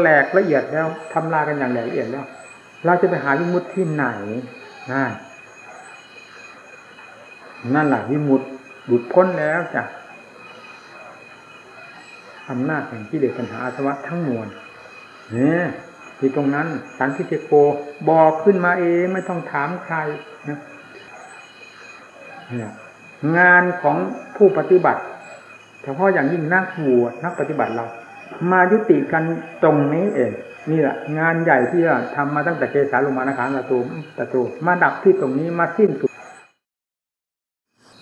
แหลกละเอียดแล้วทำลายกันอย่างละเอียดแล้ว เราจะไปหาวิมุตที่ไหนนั่นนั่นแหละวิมุตหลุดพ้นแล้วจ้ะอำนาจแห่งกิเลสปัญหาอาสวะทั้งมวลเนี่ยที่ตรงนั้นสันทิเทโกบอกขึ้นมาเองไม่ต้องถามใครเนี่ยงานของผู้ปฏิบัติเฉพาะอย่างยิ่งนักบวชนักปฏิบัติเรา มายุติกันตรงนี้เอง นี่แหละงานใหญ่ที่ทำมาตั้งแต่เกสาลงมานะคะตะตูตะตูมาดับที่ตรงนี้มาสิ้นสุด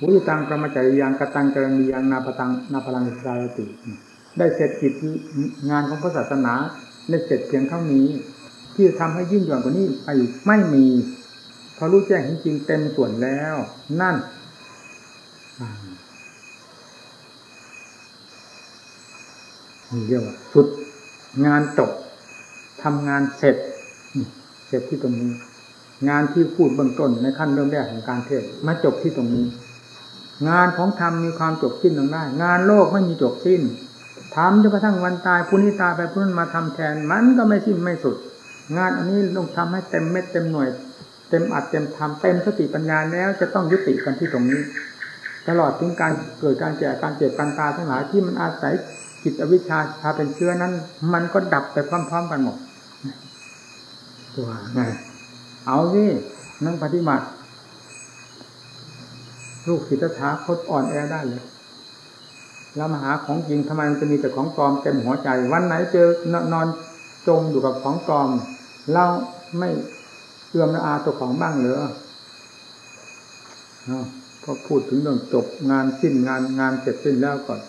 วุติตังประมาจริยังกตังกรณียังนาปตังนาพลังสายติ ได้เสร็จกิจงานของพระศาสนาได้เสร็จเพียงเท่านี้ ที่ทำให้ยิ่งหย่อนกว่านี้ไปไม่มีพอรู้แจ้งจริงเต็มส่วนแล้ว นั่นนี่เรียกว่าสุดงานจบ ทำงานเสร็จ เสร็จที่ตรงนี้ งานที่พูดเบื้องต้นในขั้นเริ่มแรกของการเทศมาจบที่ตรงนี้ งานของธรรมมีความจบสิ้นลงได้ งานโลกไม่มีจบสิ้นทำจนกระทั่งวันตายผู้นี้ตายไปผู้นั้นมาทำแทน มันก็ไม่สิ้นไม่สุด งานอันนี้ต้องทำให้เต็มเม็ดเต็มหน่วย เต็มอัดเต็มทำเต็มสติปัญญาแล้วจะต้องยุติกันที่ตรงนี้ ตลอดถึงการเกิดการแก่การเจ็บการตายทั้งหลายที่มันอาศัยจิตอวิชชาพาเป็นเชื้อนั้น มันก็ดับไปพร้อม ๆ กันหมด ตัวไงเอาสินั่งปฏิบัติ ลูกศิษย์ถาคตอ่อนแอได้เลยแล้วมาหาของจริงทำไมมันจะมีแต่ของปลอมเต็มหัวใจ วันไหนเจอนอนจมอยู่กับของปลอม เราไม่เอื้อมละอาตัวของบ้างเหรอพอพูดถึงเรื่องจบงานสิ้นงานงานเสร็จสิ้นแล้วก่อน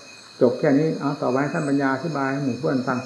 จบแค่นี้เอาต่อไปท่านปัญญาอธิบายให้หมู่เพื่อนฟัง